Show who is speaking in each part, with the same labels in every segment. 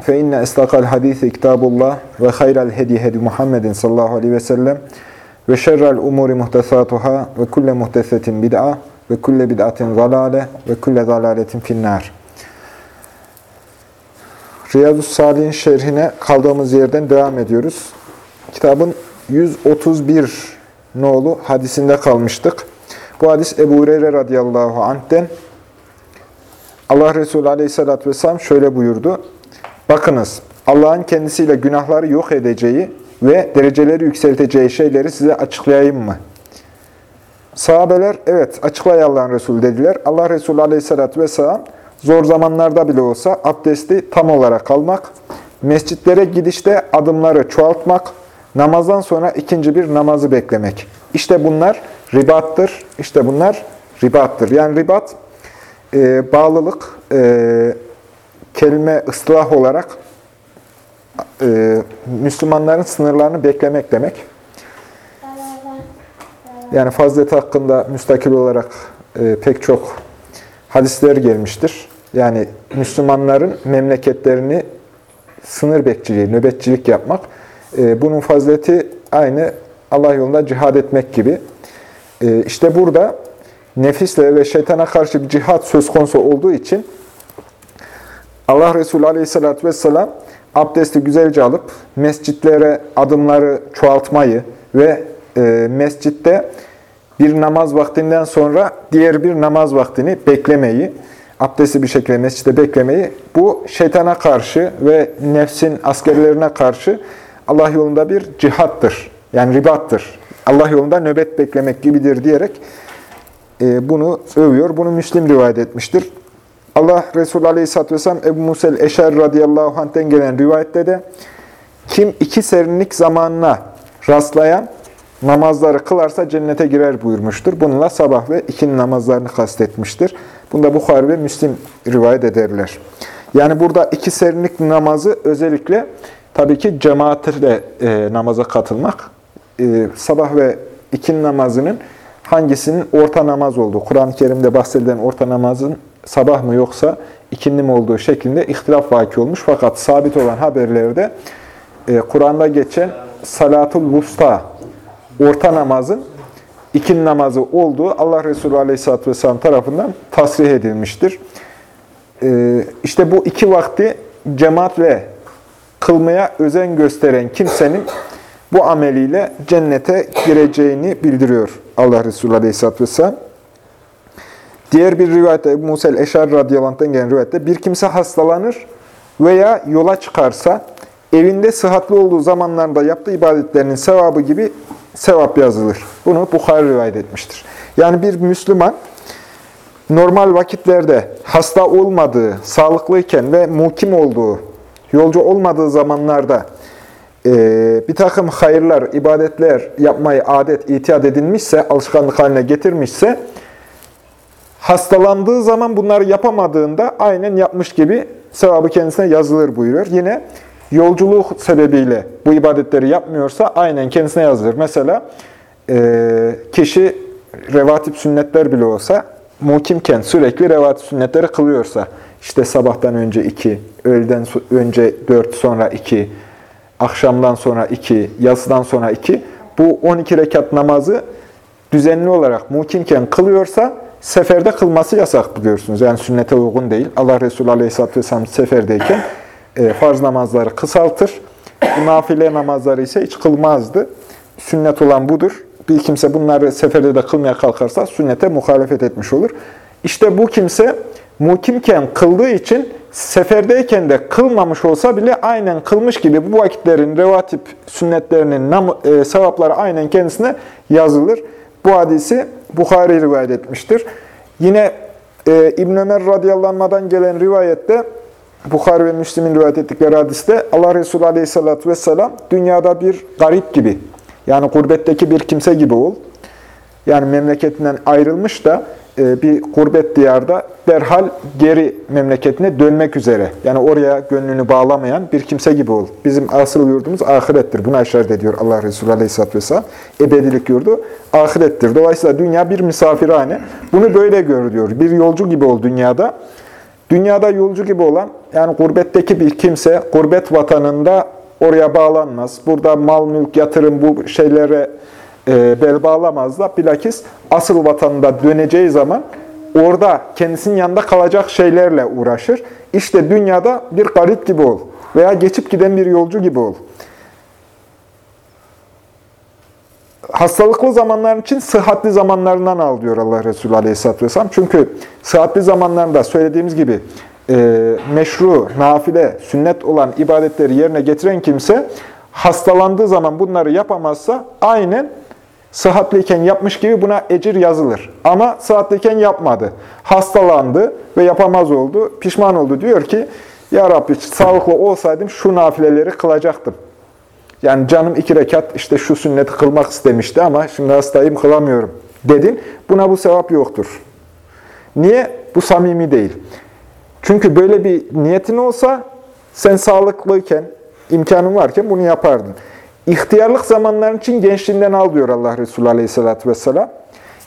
Speaker 1: Fe inne istakal hadisi kitabullah ve hayral hedi hedi Muhammedin sallallahu aleyhi ve sellem ve şerrel umuri muhtesatuhâ ve kulle muhtesetin bid'a ve kulle bid'atin zalale ve kulle zalaletin finnâr. Riyazu Salih'in şerhine kaldığımız yerden devam ediyoruz. Kitabın 131 nolu hadisinde kalmıştık. Bu hadis Ebu Hureyre radıyallahu anh'ten Allah Resulü aleyhissalatü vesselam şöyle buyurdu. Bakınız, Allah'ın kendisiyle günahları yok edeceği ve dereceleri yükselteceği şeyleri size açıklayayım mı? Sahabeler, evet açıklay Allah'ın Resulü dediler. Allah Resulü aleyhissalatü vesselam zor zamanlarda bile olsa abdesti tam olarak almak, mescitlere gidişte adımları çoğaltmak, namazdan sonra ikinci bir namazı beklemek. İşte bunlar ribattır. İşte bunlar ribattır. Yani ribat, e, bağlılık, e, kelime ıslah olarak e, Müslümanların sınırlarını beklemek demek. Yani fazilet hakkında müstakil olarak e, pek çok hadisler gelmiştir. Yani Müslümanların memleketlerini sınır bekçiliği, nöbetçilik yapmak. E, bunun fazileti aynı Allah yolunda cihad etmek gibi. E, işte burada nefisle ve şeytana karşı bir cihat söz konusu olduğu için Allah Resulü Aleyhisselatü Vesselam abdesti güzelce alıp mescitlere adımları çoğaltmayı ve e, mescitte bir namaz vaktinden sonra diğer bir namaz vaktini beklemeyi, abdesti bir şekilde mescitte beklemeyi, bu şeytana karşı ve nefsin askerlerine karşı Allah yolunda bir cihattır. Yani ribattır. Allah yolunda nöbet beklemek gibidir diyerek e, bunu övüyor. Bunu Müslim rivayet etmiştir. Allah Resulü Aleyhisselatü Vesselam Ebu Musel Eşer radıyallahu anh'ten gelen rivayette de kim iki serinlik zamanına rastlayan namazları kılarsa cennete girer buyurmuştur. Bununla sabah ve ikindi namazlarını kastetmiştir. Bunda Bukhari ve Müslim rivayet ederler. Yani burada iki serinlik namazı özellikle tabii ki cemaatle e, namaza katılmak. E, sabah ve ikindi namazının hangisinin orta namaz olduğu, Kur'an-ı Kerim'de bahsedilen orta namazın sabah mı yoksa ikindi mi olduğu şeklinde ihtilaf vaki olmuş. Fakat sabit olan haberlerde e, Kur'an'da geçen salatul vusta, orta namazın ikindi namazı olduğu Allah Resulü Aleyhisselatü Vesselam tarafından tasrih edilmiştir. E, işte bu iki vakti cemaatle kılmaya özen gösteren kimsenin bu ameliyle cennete gireceğini bildiriyor Allah Resulü Aleyhisselatü Vesselam. Diğer bir rivayette Ebu Musel Eşar radıyallahu gelen rivayette bir kimse hastalanır veya yola çıkarsa evinde sıhhatli olduğu zamanlarda yaptığı ibadetlerinin sevabı gibi sevap yazılır. Bunu Bukhari rivayet etmiştir. Yani bir Müslüman normal vakitlerde hasta olmadığı, sağlıklıyken ve mukim olduğu, yolcu olmadığı zamanlarda e, bir takım hayırlar, ibadetler yapmayı adet, itiyat edilmişse, alışkanlık haline getirmişse, hastalandığı zaman bunları yapamadığında aynen yapmış gibi sevabı kendisine yazılır buyuruyor. Yine yolculuk sebebiyle bu ibadetleri yapmıyorsa aynen kendisine yazılır. Mesela e, kişi revatip sünnetler bile olsa muhkimken sürekli revatip sünnetleri kılıyorsa, işte sabahtan önce iki, öğleden önce dört, sonra iki, akşamdan sonra iki, yatsıdan sonra iki, bu 12 rekat namazı düzenli olarak muhkimken kılıyorsa, seferde kılması yasak biliyorsunuz. Yani sünnete uygun değil. Allah Resulü Aleyhisselatü Vesselam seferdeyken e, farz namazları kısaltır. Nafile namazları ise hiç kılmazdı. Sünnet olan budur. Bir kimse bunları seferde de kılmaya kalkarsa sünnete muhalefet etmiş olur. İşte bu kimse muhkimken kıldığı için seferdeyken de kılmamış olsa bile aynen kılmış gibi bu vakitlerin revatip sünnetlerinin e, sevapları aynen kendisine yazılır. Bu hadisi Bukhari rivayet etmiştir. Yine e, İbn Ömer radıyallahu anh'dan gelen rivayette Bukhari ve Müslim'in rivayet ettikleri hadiste Allah Resulü Aleyhisselatü Vesselam dünyada bir garip gibi, yani gurbetteki bir kimse gibi ol. Yani memleketinden ayrılmış da bir gurbet diyarda derhal geri memleketine dönmek üzere. Yani oraya gönlünü bağlamayan bir kimse gibi ol. Bizim asıl yurdumuz ahirettir. Buna işaret ediyor Allah Resulü Aleyhisselatü Vesselam. Ebedilik yurdu ahirettir. Dolayısıyla dünya bir misafirhane. Bunu böyle gör diyor. Bir yolcu gibi ol dünyada. Dünyada yolcu gibi olan, yani gurbetteki bir kimse, gurbet vatanında oraya bağlanmaz. Burada mal, mülk, yatırım bu şeylere e, bel bağlamaz da bilakis asıl vatanında döneceği zaman orada kendisinin yanında kalacak şeylerle uğraşır. İşte dünyada bir garip gibi ol veya geçip giden bir yolcu gibi ol. hastalıklı zamanlar için sıhhatli zamanlarından al diyor Allah Resulü Aleyhisselatü Vesselam. Çünkü sıhhatli zamanlarında söylediğimiz gibi e, meşru, nafile, sünnet olan ibadetleri yerine getiren kimse hastalandığı zaman bunları yapamazsa aynen sıhhatliyken yapmış gibi buna ecir yazılır. Ama sıhhatliyken yapmadı. Hastalandı ve yapamaz oldu, pişman oldu. Diyor ki, Ya Rabbi sağlıklı olsaydım şu nafileleri kılacaktım. Yani canım iki rekat işte şu sünneti kılmak istemişti ama şimdi hastayım kılamıyorum dedin. Buna bu sevap yoktur. Niye? Bu samimi değil. Çünkü böyle bir niyetin olsa sen sağlıklıyken, imkanın varken bunu yapardın. İhtiyarlık zamanların için gençliğinden al diyor Allah Resulü Aleyhisselatü Vesselam.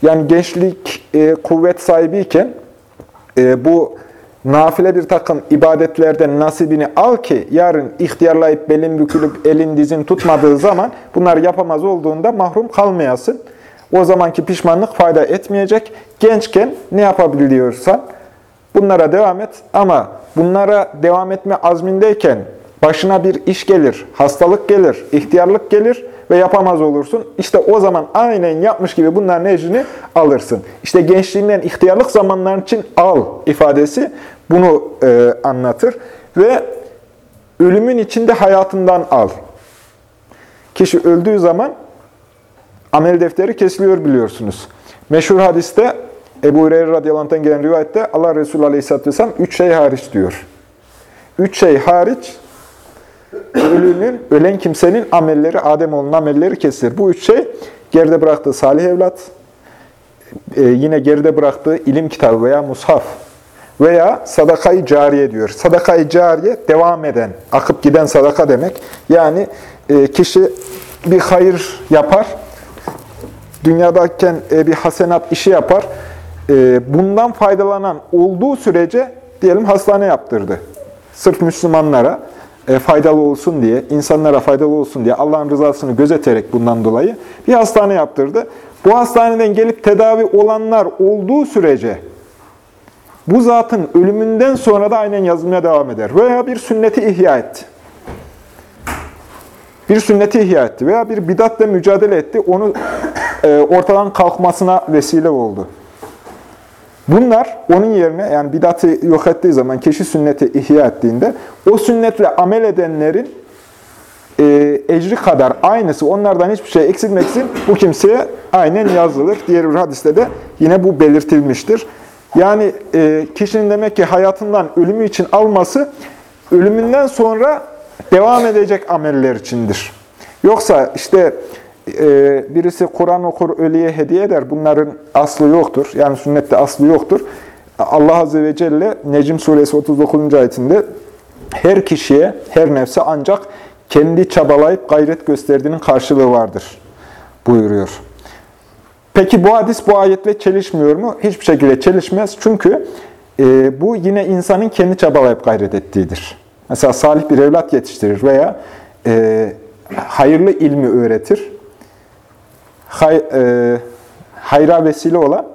Speaker 1: Yani gençlik e, kuvvet sahibiyken e, bu nafile bir takım ibadetlerden nasibini al ki yarın ihtiyarlayıp belin bükülüp elin dizin tutmadığı zaman bunları yapamaz olduğunda mahrum kalmayasın. O zamanki pişmanlık fayda etmeyecek. Gençken ne yapabiliyorsan bunlara devam et ama bunlara devam etme azmindeyken başına bir iş gelir, hastalık gelir, ihtiyarlık gelir ve yapamaz olursun. İşte o zaman aynen yapmış gibi bunların ecrini alırsın. İşte gençliğinden ihtiyarlık zamanların için al ifadesi bunu e, anlatır. Ve ölümün içinde hayatından al. Kişi öldüğü zaman amel defteri kesiliyor biliyorsunuz. Meşhur hadiste Ebu Hureyre radıyallahu gelen rivayette Allah Resulü aleyhisselatü vesselam üç şey hariç diyor. Üç şey hariç ölünün, ölen kimsenin amelleri, Ademoğlunun amelleri kesilir. Bu üç şey geride bıraktığı salih evlat, e, yine geride bıraktığı ilim kitabı veya mushaf veya sadakayı cariye diyor. Sadakayı cariye devam eden, akıp giden sadaka demek. Yani e, kişi bir hayır yapar, dünyadayken e, bir hasenat işi yapar, bundan faydalanan olduğu sürece diyelim hastane yaptırdı. Sırf Müslümanlara faydalı olsun diye, insanlara faydalı olsun diye Allah'ın rızasını gözeterek bundan dolayı bir hastane yaptırdı. Bu hastaneden gelip tedavi olanlar olduğu sürece bu zatın ölümünden sonra da aynen yazılmaya devam eder. Veya bir sünneti ihya etti. Bir sünneti ihya etti veya bir bidatle mücadele etti. Onu e, ortadan kalkmasına vesile oldu. Bunlar onun yerine yani bidatı yok ettiği zaman, kişi sünneti ihya ettiğinde o sünnetle amel edenlerin e, ecri kadar aynısı, onlardan hiçbir şey eksilmeksizin bu kimseye aynen yazılır. Diğer bir hadiste de yine bu belirtilmiştir. Yani e, kişinin demek ki hayatından ölümü için alması, ölümünden sonra devam edecek ameller içindir. Yoksa işte e, birisi Kur'an okur, ölüye hediye eder. Bunların aslı yoktur. Yani sünnette aslı yoktur. Allah Azze ve Celle Necim Suresi 39. ayetinde her kişiye, her nefse ancak kendi çabalayıp gayret gösterdiğinin karşılığı vardır buyuruyor. Peki bu hadis bu ayetle çelişmiyor mu? Hiçbir şekilde çelişmez. Çünkü e, bu yine insanın kendi çabalayıp gayret ettiğidir. Mesela salih bir evlat yetiştirir veya e, hayırlı ilmi öğretir hay, e, hayra vesile olan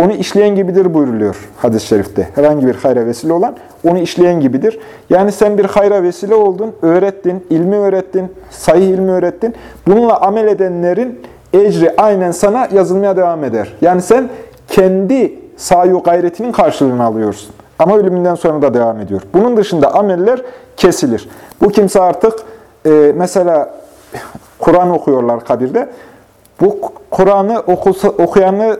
Speaker 1: onu işleyen gibidir buyruluyor hadis-i şerifte. Herhangi bir hayra vesile olan onu işleyen gibidir. Yani sen bir hayra vesile oldun, öğrettin, ilmi öğrettin, sahih ilmi öğrettin. Bununla amel edenlerin ecri aynen sana yazılmaya devam eder. Yani sen kendi sayu gayretinin karşılığını alıyorsun. Ama ölümünden sonra da devam ediyor. Bunun dışında ameller kesilir. Bu kimse artık e, mesela Kur'an okuyorlar kabirde. Bu Kur'an'ı okuyanı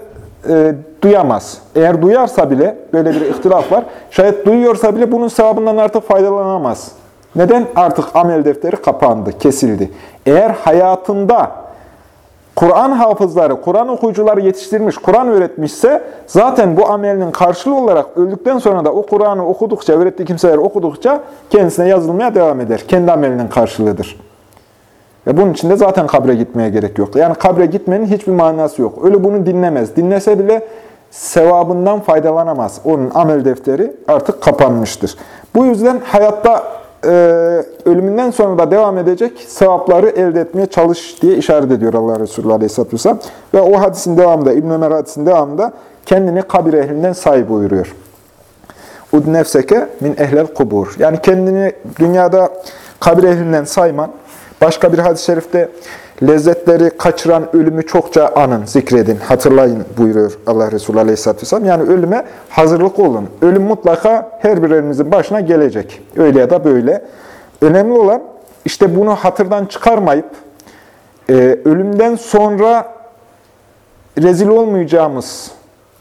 Speaker 1: e, duyamaz. Eğer duyarsa bile, böyle bir ihtilaf var, şayet duyuyorsa bile bunun sevabından artık faydalanamaz. Neden? Artık amel defteri kapandı, kesildi. Eğer hayatında Kur'an hafızları, Kur'an okuyucuları yetiştirmiş, Kur'an öğretmişse zaten bu amelinin karşılığı olarak öldükten sonra da o Kur'an'ı okudukça, öğrettiği kimseler okudukça kendisine yazılmaya devam eder. Kendi amelinin karşılığıdır. Ve bunun için de zaten kabre gitmeye gerek yok. Yani kabre gitmenin hiçbir manası yok. Ölü bunu dinlemez. Dinlese bile sevabından faydalanamaz. Onun amel defteri artık kapanmıştır. Bu yüzden hayatta e, ölümünden sonra da devam edecek sevapları elde etmeye çalış diye işaret ediyor Allah Resulü Aleyhisselatü Vesselam. Ve o hadisin devamında, İbn Ömer hadisinin devamında kendini kabir ehlinden say buyuruyor. Ud nefseke min ehlel kubur. Yani kendini dünyada kabir ehlinden sayman, Başka bir hadis-i şerifte lezzetleri kaçıran ölümü çokça anın, zikredin, hatırlayın buyuruyor Allah Resulü Aleyhisselatü Vesselam. Yani ölüme hazırlık olun. Ölüm mutlaka her birimizin başına gelecek. Öyle ya da böyle. Önemli olan işte bunu hatırdan çıkarmayıp e, ölümden sonra rezil olmayacağımız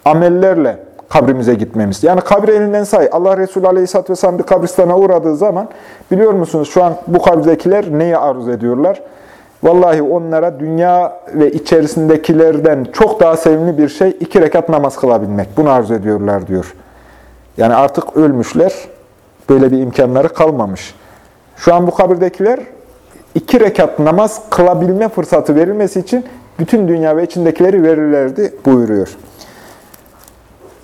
Speaker 1: amellerle kabrimize gitmemiz. Yani kabri elinden say. Allah Resulü Aleyhisselatü Vesselam bir kabristana uğradığı zaman biliyor musunuz şu an bu kabirdekiler neyi arzu ediyorlar? Vallahi onlara dünya ve içerisindekilerden çok daha sevimli bir şey iki rekat namaz kılabilmek. Bunu arzu ediyorlar diyor. Yani artık ölmüşler. Böyle bir imkanları kalmamış. Şu an bu kabirdekiler iki rekat namaz kılabilme fırsatı verilmesi için bütün dünya ve içindekileri verirlerdi buyuruyor.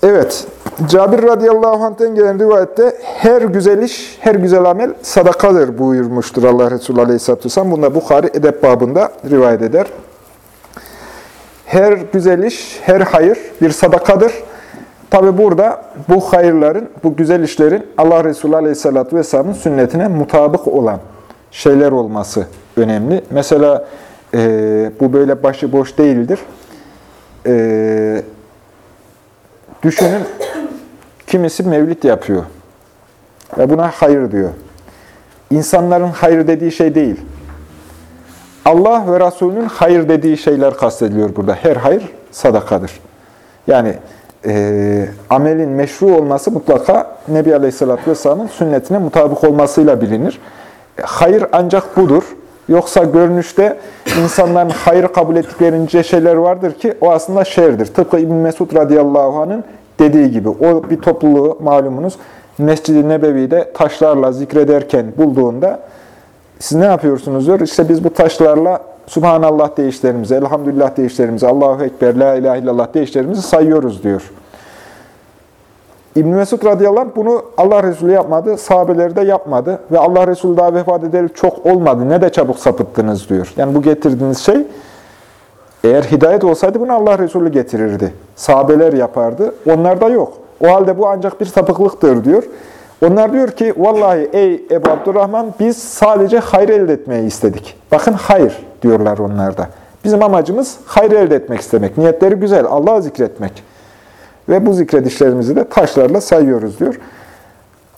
Speaker 1: Evet, Cabir radıyallahu anh'ten gelen rivayette her güzel iş, her güzel amel sadakadır buyurmuştur Allah Resulü aleyhisselatü vesselam. Bunda Bukhari edep babında rivayet eder. Her güzel iş, her hayır bir sadakadır. Tabi burada bu hayırların, bu güzel işlerin Allah Resulü aleyhisselatü vesselamın sünnetine mutabık olan şeyler olması önemli. Mesela e, bu böyle başıboş değildir. E, Düşünün, kimisi mevlid yapıyor. Ve buna hayır diyor. İnsanların hayır dediği şey değil. Allah ve Resulünün hayır dediği şeyler kastediliyor burada. Her hayır sadakadır. Yani e, amelin meşru olması mutlaka Nebi Aleyhisselatü Vesselam'ın sünnetine mutabık olmasıyla bilinir. Hayır ancak budur. Yoksa görünüşte insanların hayır kabul ettiklerince şeyler vardır ki o aslında şerdir. Tıpkı İbn Mesud radıyallahu anh'ın dediği gibi o bir topluluğu malumunuz Mescid-i Nebevi'de taşlarla zikrederken bulduğunda siz ne yapıyorsunuz diyor. İşte biz bu taşlarla Subhanallah deyişlerimizi, Elhamdülillah deyişlerimizi, Allahu Ekber, La İlahe illallah deyişlerimizi sayıyoruz diyor. İbn Mesud radıyallahu anh bunu Allah Resulü yapmadı, sahabeleri de yapmadı ve Allah Resulü daha vefat edeli çok olmadı. Ne de çabuk sapıttınız diyor. Yani bu getirdiğiniz şey eğer hidayet olsaydı bunu Allah Resulü getirirdi. Sahabeler yapardı. Onlarda yok. O halde bu ancak bir sapıklıktır diyor. Onlar diyor ki vallahi ey Ebu Abdurrahman biz sadece hayır elde etmeyi istedik. Bakın hayır diyorlar onlarda. Bizim amacımız hayır elde etmek istemek. Niyetleri güzel. Allah'ı zikretmek. Ve bu zikredişlerimizi de taşlarla sayıyoruz diyor.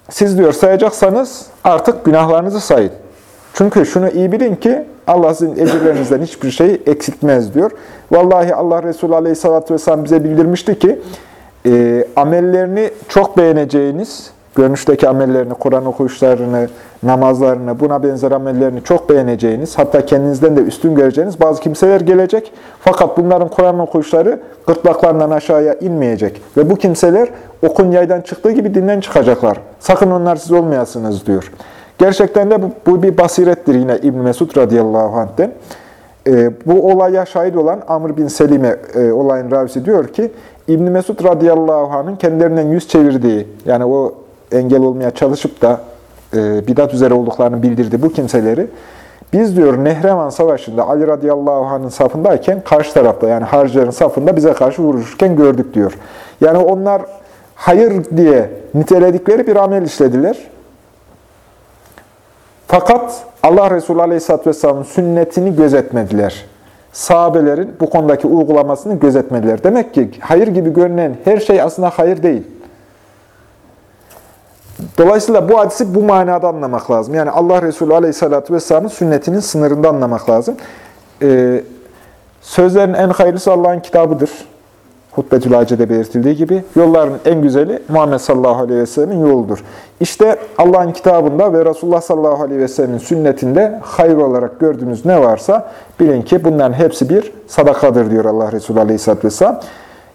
Speaker 1: Siz diyor sayacaksanız artık günahlarınızı sayın. Çünkü şunu iyi bilin ki Allah sizin ecirlerinizden hiçbir şey eksiltmez diyor. Vallahi Allah Resulü Aleyhisselatü Vesselam bize bildirmişti ki e, amellerini çok beğeneceğiniz, görünüşteki amellerini, Kur'an okuyuşlarını, namazlarını, buna benzer amellerini çok beğeneceğiniz, hatta kendinizden de üstün göreceğiniz bazı kimseler gelecek. Fakat bunların Kur'an okuyuşları gırtlaklarından aşağıya inmeyecek. Ve bu kimseler okun yaydan çıktığı gibi dinden çıkacaklar. Sakın onlar siz olmayasınız diyor. Gerçekten de bu, bu bir basirettir yine İbn Mesud radıyallahu anh'ten. E, bu olaya şahit olan Amr bin Selime e, olayın ravisi diyor ki, İbn Mesud radıyallahu anh'ın kendilerinden yüz çevirdiği, yani o engel olmaya çalışıp da e, bidat üzere olduklarını bildirdi bu kimseleri. Biz diyor Nehrevan Savaşı'nda Ali radıyallahu anh'ın safındayken karşı tarafta yani harcıların safında bize karşı vuruşurken gördük diyor. Yani onlar hayır diye niteledikleri bir amel işlediler. Fakat Allah Resulü Aleyhisselatü Vesselam'ın sünnetini gözetmediler. Sahabelerin bu konudaki uygulamasını gözetmediler. Demek ki hayır gibi görünen her şey aslında hayır değil. Dolayısıyla bu hadisi bu manada anlamak lazım. Yani Allah Resulü Aleyhisselatü Vesselam'ın sünnetinin sınırında anlamak lazım. Ee, sözlerin en hayırlısı Allah'ın kitabıdır. Hutbetül Hace'de belirtildiği gibi yolların en güzeli Muhammed sallallahu aleyhi ve sellemin yoludur. İşte Allah'ın kitabında ve Resulullah sallallahu aleyhi ve sellemin sünnetinde hayır olarak gördüğünüz ne varsa bilin ki bunların hepsi bir sadakadır diyor Allah Resulü aleyhisselatü vesselam.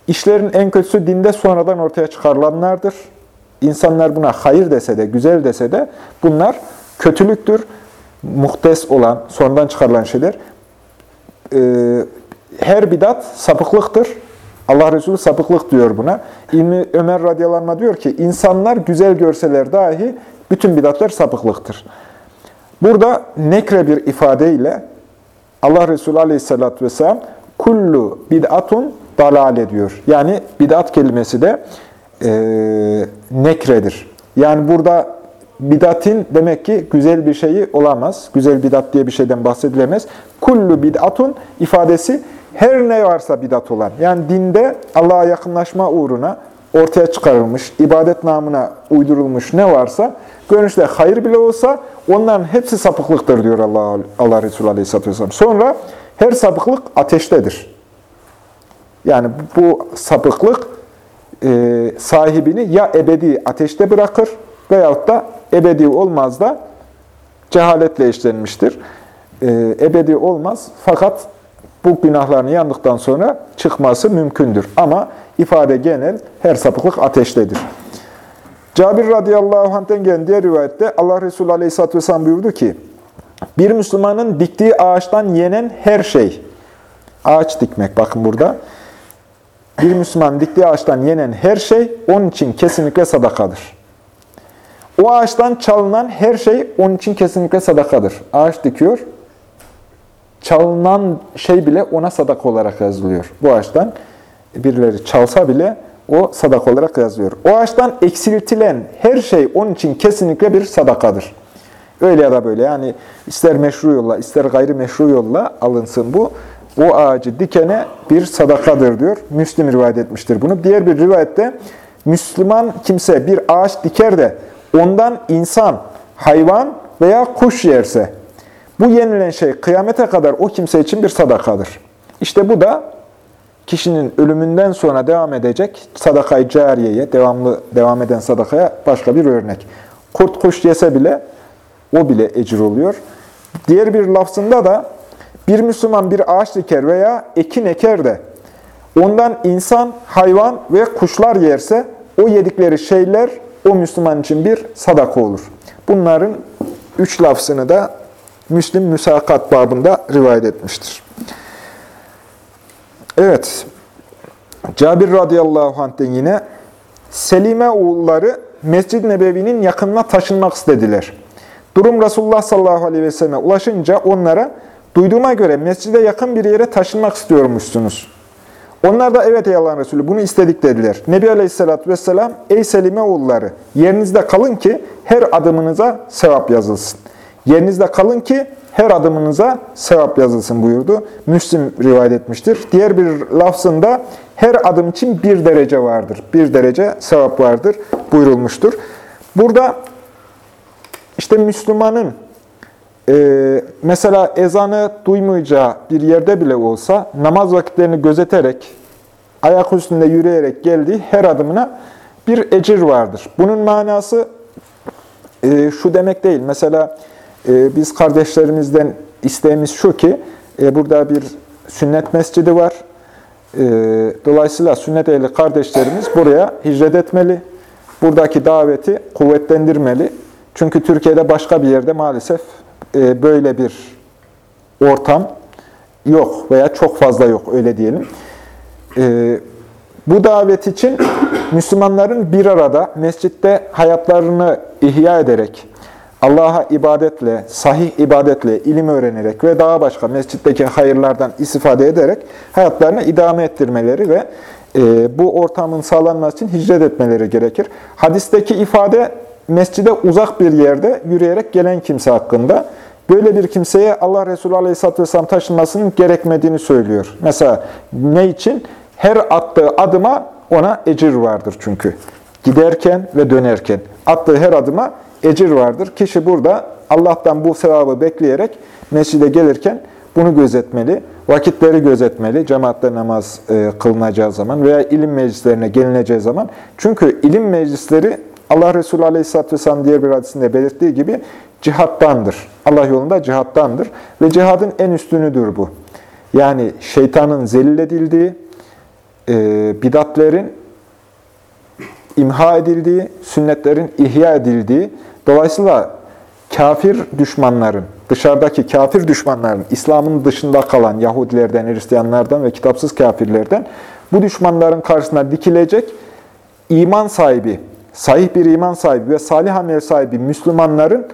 Speaker 1: İşlerin en kötüsü dinde sonradan ortaya çıkarılanlardır. İnsanlar buna hayır dese de, güzel dese de bunlar kötülüktür. Muhtes olan, sonradan çıkarılan şeyler. Ee, her bidat sapıklıktır. Allah Resulü sapıklık diyor buna. İlmi Ömer radıyallahu anh diyor ki, insanlar güzel görseler dahi bütün bidatlar sapıklıktır. Burada nekre bir ifadeyle Allah Resulü aleyhissalatü vesselam kullu bid'atun dalale diyor. Yani bid'at kelimesi de e, nekredir. Yani burada bidatin demek ki güzel bir şeyi olamaz. Güzel bidat diye bir şeyden bahsedilemez. Kullu bid'atun ifadesi her ne varsa bidat olan. Yani dinde Allah'a yakınlaşma uğruna ortaya çıkarılmış, ibadet namına uydurulmuş ne varsa, görünüşte hayır bile olsa onların hepsi sapıklıktır diyor Allah, Allah Resulü Aleyhisselatü Vesselam. Sonra her sapıklık ateştedir. Yani bu sapıklık e, sahibini ya ebedi ateşte bırakır veyahut da ebedi olmaz da cehaletle işlenmiştir. E, ebedi olmaz fakat bu günahlarını yandıktan sonra çıkması mümkündür. Ama ifade genel, her sapıklık ateştedir. Cabir radıyallahu anh'ten gelen diğer rivayette Allah Resulü aleyhisselatü vesselam buyurdu ki, bir Müslümanın diktiği ağaçtan yenen her şey, ağaç dikmek bakın burada, bir Müslüman diktiği ağaçtan yenen her şey onun için kesinlikle sadakadır. O ağaçtan çalınan her şey onun için kesinlikle sadakadır. Ağaç dikiyor, çalınan şey bile ona sadaka olarak yazılıyor. Bu ağaçtan birileri çalsa bile o sadaka olarak yazılıyor. O ağaçtan eksiltilen her şey onun için kesinlikle bir sadakadır. Öyle ya da böyle yani ister meşru yolla ister gayri meşru yolla alınsın bu. O ağacı dikene bir sadakadır diyor. Müslim rivayet etmiştir bunu. Diğer bir rivayette Müslüman kimse bir ağaç diker de ondan insan, hayvan veya kuş yerse bu yenilen şey kıyamete kadar o kimse için bir sadakadır. İşte bu da kişinin ölümünden sonra devam edecek sadakayı cariyeye, devamlı devam eden sadakaya başka bir örnek. Kurt kuş yese bile o bile ecir oluyor. Diğer bir lafzında da bir Müslüman bir ağaç diker veya ekin eker de ondan insan, hayvan ve kuşlar yerse o yedikleri şeyler o Müslüman için bir sadaka olur. Bunların üç lafzını da Müslim müsakat babında rivayet etmiştir. Evet, Cabir radıyallahu anh'ten yine Selime oğulları Mescid-i Nebevi'nin yakınına taşınmak istediler. Durum Resulullah sallallahu aleyhi ve selleme ulaşınca onlara duyduğuma göre mescide yakın bir yere taşınmak istiyormuşsunuz. Onlar da evet ey Allah'ın Resulü bunu istedik dediler. Nebi aleyhissalatü vesselam ey Selime oğulları yerinizde kalın ki her adımınıza sevap yazılsın. Yerinizde kalın ki her adımınıza sevap yazılsın buyurdu. Müslim rivayet etmiştir. Diğer bir lafzında her adım için bir derece vardır. Bir derece sevap vardır buyurulmuştur. Burada işte Müslümanın e, mesela ezanı duymayacağı bir yerde bile olsa namaz vakitlerini gözeterek, ayak üstünde yürüyerek geldiği her adımına bir ecir vardır. Bunun manası e, şu demek değil. Mesela e, biz kardeşlerimizden isteğimiz şu ki, e, burada bir sünnet mescidi var. E, dolayısıyla sünnet ehli kardeşlerimiz buraya hicret etmeli. Buradaki daveti kuvvetlendirmeli. Çünkü Türkiye'de başka bir yerde maalesef e, böyle bir ortam yok veya çok fazla yok öyle diyelim. E, bu davet için Müslümanların bir arada mescitte hayatlarını ihya ederek, Allah'a ibadetle, sahih ibadetle, ilim öğrenerek ve daha başka mescitteki hayırlardan istifade ederek hayatlarını idame ettirmeleri ve e, bu ortamın sağlanması için hicret etmeleri gerekir. Hadisteki ifade mescide uzak bir yerde yürüyerek gelen kimse hakkında. Böyle bir kimseye Allah Resulü Aleyhisselatü Vesselam taşınmasının gerekmediğini söylüyor. Mesela ne için? Her attığı adıma ona ecir vardır çünkü. Giderken ve dönerken attığı her adıma ecir vardır. Kişi burada Allah'tan bu sevabı bekleyerek mescide gelirken bunu gözetmeli. Vakitleri gözetmeli. Cemaatle namaz e, kılınacağı zaman veya ilim meclislerine gelineceği zaman. Çünkü ilim meclisleri Allah Resulü Aleyhisselatü Vesselam diğer bir hadisinde belirttiği gibi cihattandır. Allah yolunda cihattandır. Ve cihadın en üstünüdür bu. Yani şeytanın zelil edildiği, e, bidatlerin imha edildiği, sünnetlerin ihya edildiği, dolayısıyla kafir düşmanların, dışarıdaki kafir düşmanların, İslam'ın dışında kalan Yahudilerden, Hristiyanlardan ve kitapsız kafirlerden bu düşmanların karşısına dikilecek iman sahibi, sahih bir iman sahibi ve salih amel sahibi Müslümanların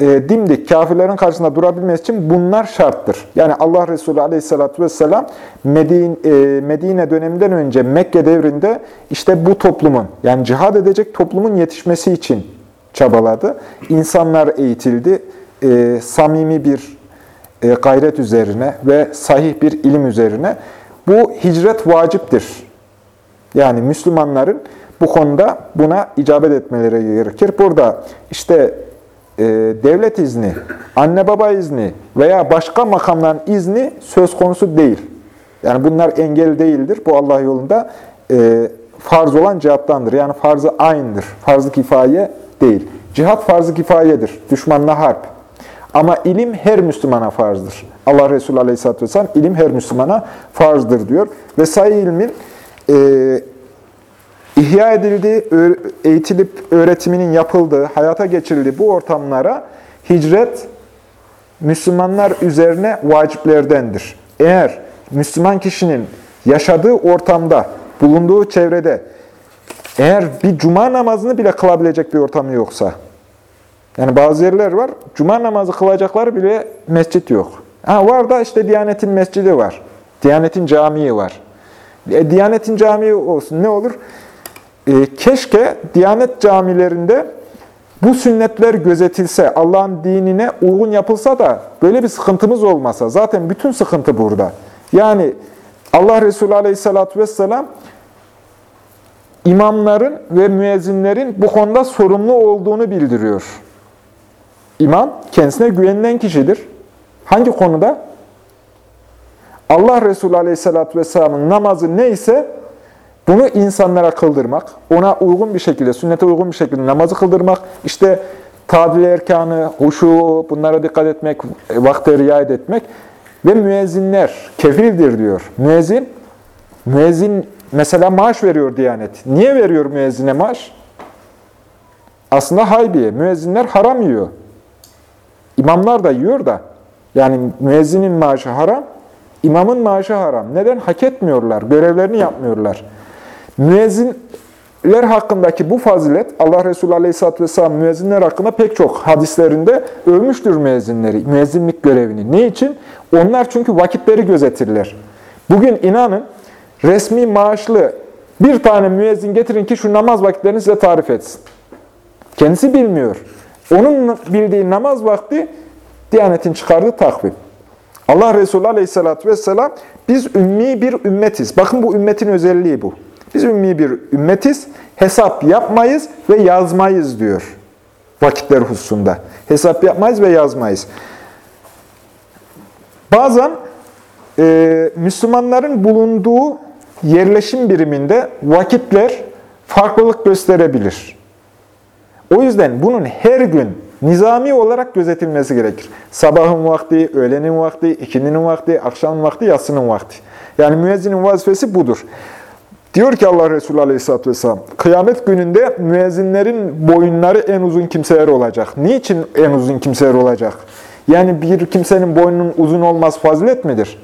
Speaker 1: e, dimdik kafirlerin karşısında durabilmesi için bunlar şarttır. Yani Allah Resulü Aleyhisselatü vesselam Medine, e, Medine döneminden önce Mekke devrinde işte bu toplumun yani cihad edecek toplumun yetişmesi için çabaladı. İnsanlar eğitildi. E, samimi bir e, gayret üzerine ve sahih bir ilim üzerine. Bu hicret vaciptir. Yani Müslümanların bu konuda buna icabet etmeleri gerekir. Burada işte e, devlet izni, anne baba izni veya başka makamların izni söz konusu değil. Yani bunlar engel değildir. Bu Allah yolunda e, farz olan cihattandır. Yani farzı aynıdır. Farz-ı kifaye değil. Cihat farz-ı kifayedir. Düşmanla harp. Ama ilim her Müslümana farzdır. Allah Resulü Aleyhisselatü Vesselam ilim her Müslümana farzdır diyor. Ve sayı ilmin e, ihya edildiği, eğitilip öğretiminin yapıldığı, hayata geçirildiği bu ortamlara hicret Müslümanlar üzerine vaciplerdendir. Eğer Müslüman kişinin yaşadığı ortamda, bulunduğu çevrede eğer bir cuma namazını bile kılabilecek bir ortamı yoksa, yani bazı yerler var, cuma namazı kılacakları bile mescit yok. Ha, var da işte Diyanet'in mescidi var. Diyanet'in camii var. E, Diyanet'in camii olsun ne olur? E, keşke Diyanet camilerinde bu sünnetler gözetilse, Allah'ın dinine uygun yapılsa da böyle bir sıkıntımız olmasa. Zaten bütün sıkıntı burada. Yani Allah Resulü Aleyhisselatü Vesselam imamların ve müezzinlerin bu konuda sorumlu olduğunu bildiriyor. İmam kendisine güvenilen kişidir. Hangi konuda? Allah Resulü Aleyhisselatü Vesselam'ın namazı neyse bunu insanlara kıldırmak, ona uygun bir şekilde, sünnete uygun bir şekilde namazı kıldırmak, işte tadil erkanı, huşu, bunlara dikkat etmek, vakte riayet etmek ve müezzinler kefildir diyor. Müezzin, müezzin mesela maaş veriyor Diyanet. Niye veriyor müezzine maaş? Aslında haybiye. Müezzinler haram yiyor. İmamlar da yiyor da. Yani müezzinin maaşı haram, imamın maaşı haram. Neden? Hak etmiyorlar, görevlerini yapmıyorlar. Müezzinler hakkındaki bu fazilet, Allah Resulü Aleyhisselatü Vesselam müezzinler hakkında pek çok hadislerinde övmüştür müezzinleri, müezzinlik görevini. Ne için? Onlar çünkü vakitleri gözetirler. Bugün inanın, resmi maaşlı bir tane müezzin getirin ki şu namaz vakitlerini size tarif etsin. Kendisi bilmiyor. Onun bildiği namaz vakti, Diyanet'in çıkardığı takvim. Allah Resulü Aleyhisselatü Vesselam, biz ümmi bir ümmetiz. Bakın bu ümmetin özelliği bu. Biz ümmi bir ümmetiz, hesap yapmayız ve yazmayız diyor vakitler hususunda. Hesap yapmayız ve yazmayız. Bazen e, Müslümanların bulunduğu yerleşim biriminde vakitler farklılık gösterebilir. O yüzden bunun her gün nizami olarak gözetilmesi gerekir. Sabahın vakti, öğlenin vakti, ikindinin vakti, akşamın vakti, yatsının vakti. Yani müezzinin vazifesi budur. Diyor ki Allah Resulü Aleyhisselatü Vesselam, kıyamet gününde müezzinlerin boyunları en uzun kimseler olacak. Niçin en uzun kimseler olacak? Yani bir kimsenin boynunun uzun olması fazilet midir?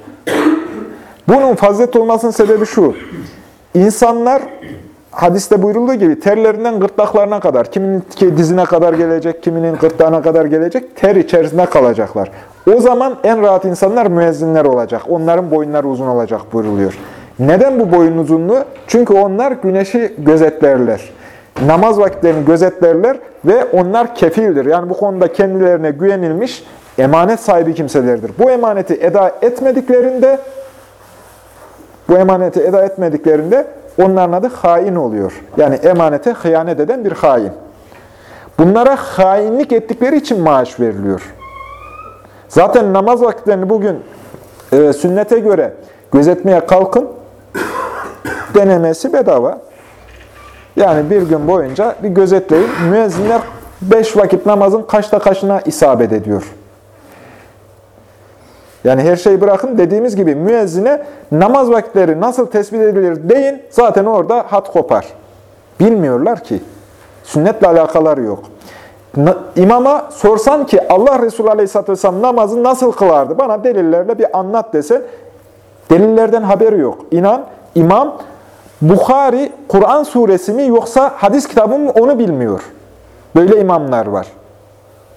Speaker 1: Bunun fazilet olmasının sebebi şu. İnsanlar hadiste buyurulduğu gibi terlerinden gırtlaklarına kadar, kiminin dizine kadar gelecek, kiminin gırtlağına kadar gelecek, ter içerisinde kalacaklar. O zaman en rahat insanlar müezzinler olacak. Onların boyunları uzun olacak buyuruluyor. Neden bu boyun uzunluğu? Çünkü onlar güneşi gözetlerler. Namaz vakitlerini gözetlerler ve onlar kefildir. Yani bu konuda kendilerine güvenilmiş emanet sahibi kimselerdir. Bu emaneti eda etmediklerinde bu emaneti eda etmediklerinde onların adı hain oluyor. Yani emanete hıyanet eden bir hain. Bunlara hainlik ettikleri için maaş veriliyor. Zaten namaz vakitlerini bugün e, sünnete göre gözetmeye kalkın. Denemesi bedava. Yani bir gün boyunca bir gözetleyin. Müezzinler beş vakit namazın kaçta kaçına isabet ediyor. Yani her şeyi bırakın dediğimiz gibi müezzine namaz vakitleri nasıl tespit edilir deyin zaten orada hat kopar. Bilmiyorlar ki. Sünnetle alakaları yok. İmama sorsan ki Allah Resulü Aleyhisselatü Vesselam namazı nasıl kılardı? Bana delillerle bir anlat desen delillerden haberi yok. İnan imam Bukhari Kur'an suresi mi yoksa hadis kitabı mı onu bilmiyor. Böyle imamlar var.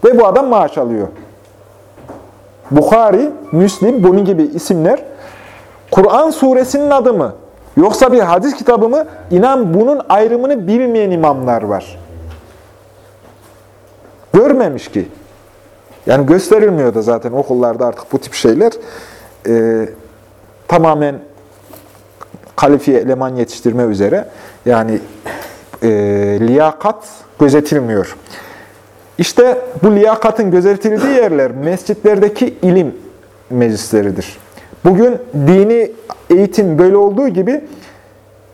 Speaker 1: Ve bu adam maaş alıyor. Bukhari, Müslim, bunun gibi isimler Kur'an suresinin adı mı? Yoksa bir hadis kitabı mı? İnan bunun ayrımını bilmeyen imamlar var. Görmemiş ki. Yani gösterilmiyor da zaten okullarda artık bu tip şeyler. Ee, tamamen kalifiye eleman yetiştirme üzere. Yani e, liyakat gözetilmiyor. İşte bu liyakatın gözetildiği yerler mescitlerdeki ilim meclisleridir. Bugün dini eğitim böyle olduğu gibi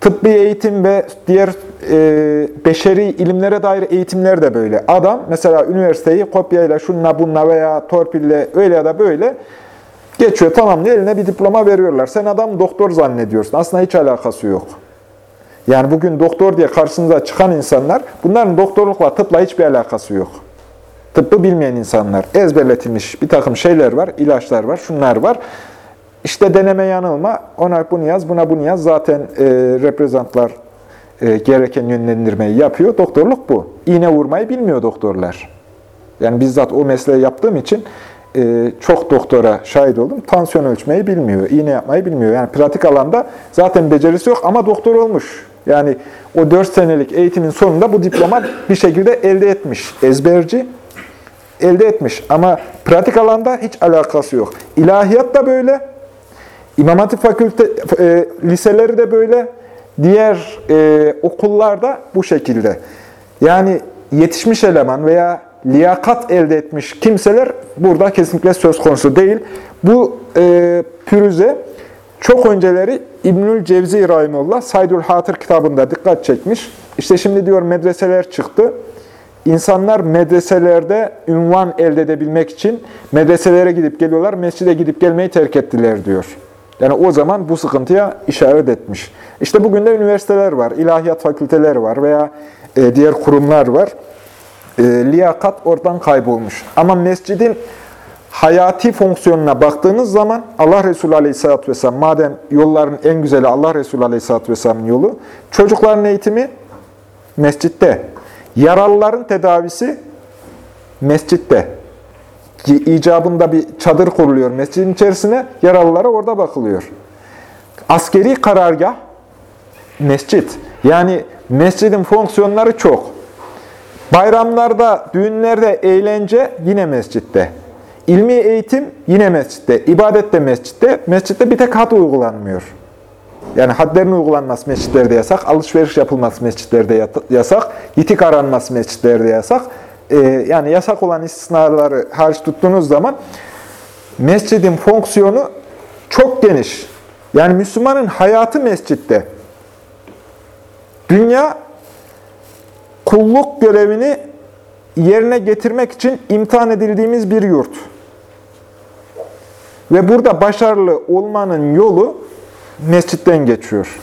Speaker 1: tıbbi eğitim ve diğer e, beşeri ilimlere dair eğitimler de böyle. Adam mesela üniversiteyi kopyayla, şunla bunla veya torpille öyle ya da böyle geçiyor. Tamamlıyor, eline bir diploma veriyorlar. Sen adam doktor zannediyorsun. Aslında hiç alakası yok. Yani bugün doktor diye karşınıza çıkan insanlar, bunların doktorlukla, tıpla hiçbir alakası yok. Tıbbı bilmeyen insanlar. Ezberletilmiş bir takım şeyler var, ilaçlar var, şunlar var. İşte deneme yanılma, ona bunu yaz, buna bunu yaz. Zaten e, reprezentlar e, gereken yönlendirmeyi yapıyor. Doktorluk bu. İğne vurmayı bilmiyor doktorlar. Yani bizzat o mesleği yaptığım için e, çok doktora şahit oldum. Tansiyon ölçmeyi bilmiyor, iğne yapmayı bilmiyor. Yani pratik alanda zaten becerisi yok ama doktor olmuş. Yani o 4 senelik eğitimin sonunda bu diploma bir şekilde elde etmiş. Ezberci elde etmiş. Ama pratik alanda hiç alakası yok. İlahiyat da böyle. İmam Hatip Fakülte, e, liseleri de böyle. Diğer e, okullarda bu şekilde. Yani yetişmiş eleman veya liyakat elde etmiş kimseler burada kesinlikle söz konusu değil. Bu e, pürüze çok önceleri İbnül Cevzi Rahimullah Saydül Hatır kitabında dikkat çekmiş. İşte şimdi diyor medreseler çıktı. İnsanlar medreselerde ünvan elde edebilmek için medreselere gidip geliyorlar, mescide gidip gelmeyi terk ettiler diyor. Yani o zaman bu sıkıntıya işaret etmiş. İşte bugün de üniversiteler var, ilahiyat fakülteleri var veya e, diğer kurumlar var. E, liyakat oradan kaybolmuş. Ama mescidin hayati fonksiyonuna baktığınız zaman Allah Resulü Aleyhisselatü Vesselam, madem yolların en güzeli Allah Resulü Aleyhisselatü Vesselam'ın yolu, çocukların eğitimi mescitte, yaralıların tedavisi mescitte. İcabında bir çadır kuruluyor mescidin içerisine, yaralılara orada bakılıyor. Askeri karargah, mescit. Yani mescidin fonksiyonları çok. Bayramlarda, düğünlerde, eğlence yine mescitte. İlmi eğitim yine mescitte. İbadet de mescitte. Mescitte bir tek had uygulanmıyor. Yani hadlerin uygulanması mescitlerde yasak, alışveriş yapılması mescitlerde yasak, yitik aranması mescitlerde yasak. Ee, yani yasak olan istisnaları hariç tuttuğunuz zaman mescidin fonksiyonu çok geniş. Yani Müslümanın hayatı mescitte. Dünya kulluk görevini yerine getirmek için imtihan edildiğimiz bir yurt. Ve burada başarılı olmanın yolu mescitten geçiyor.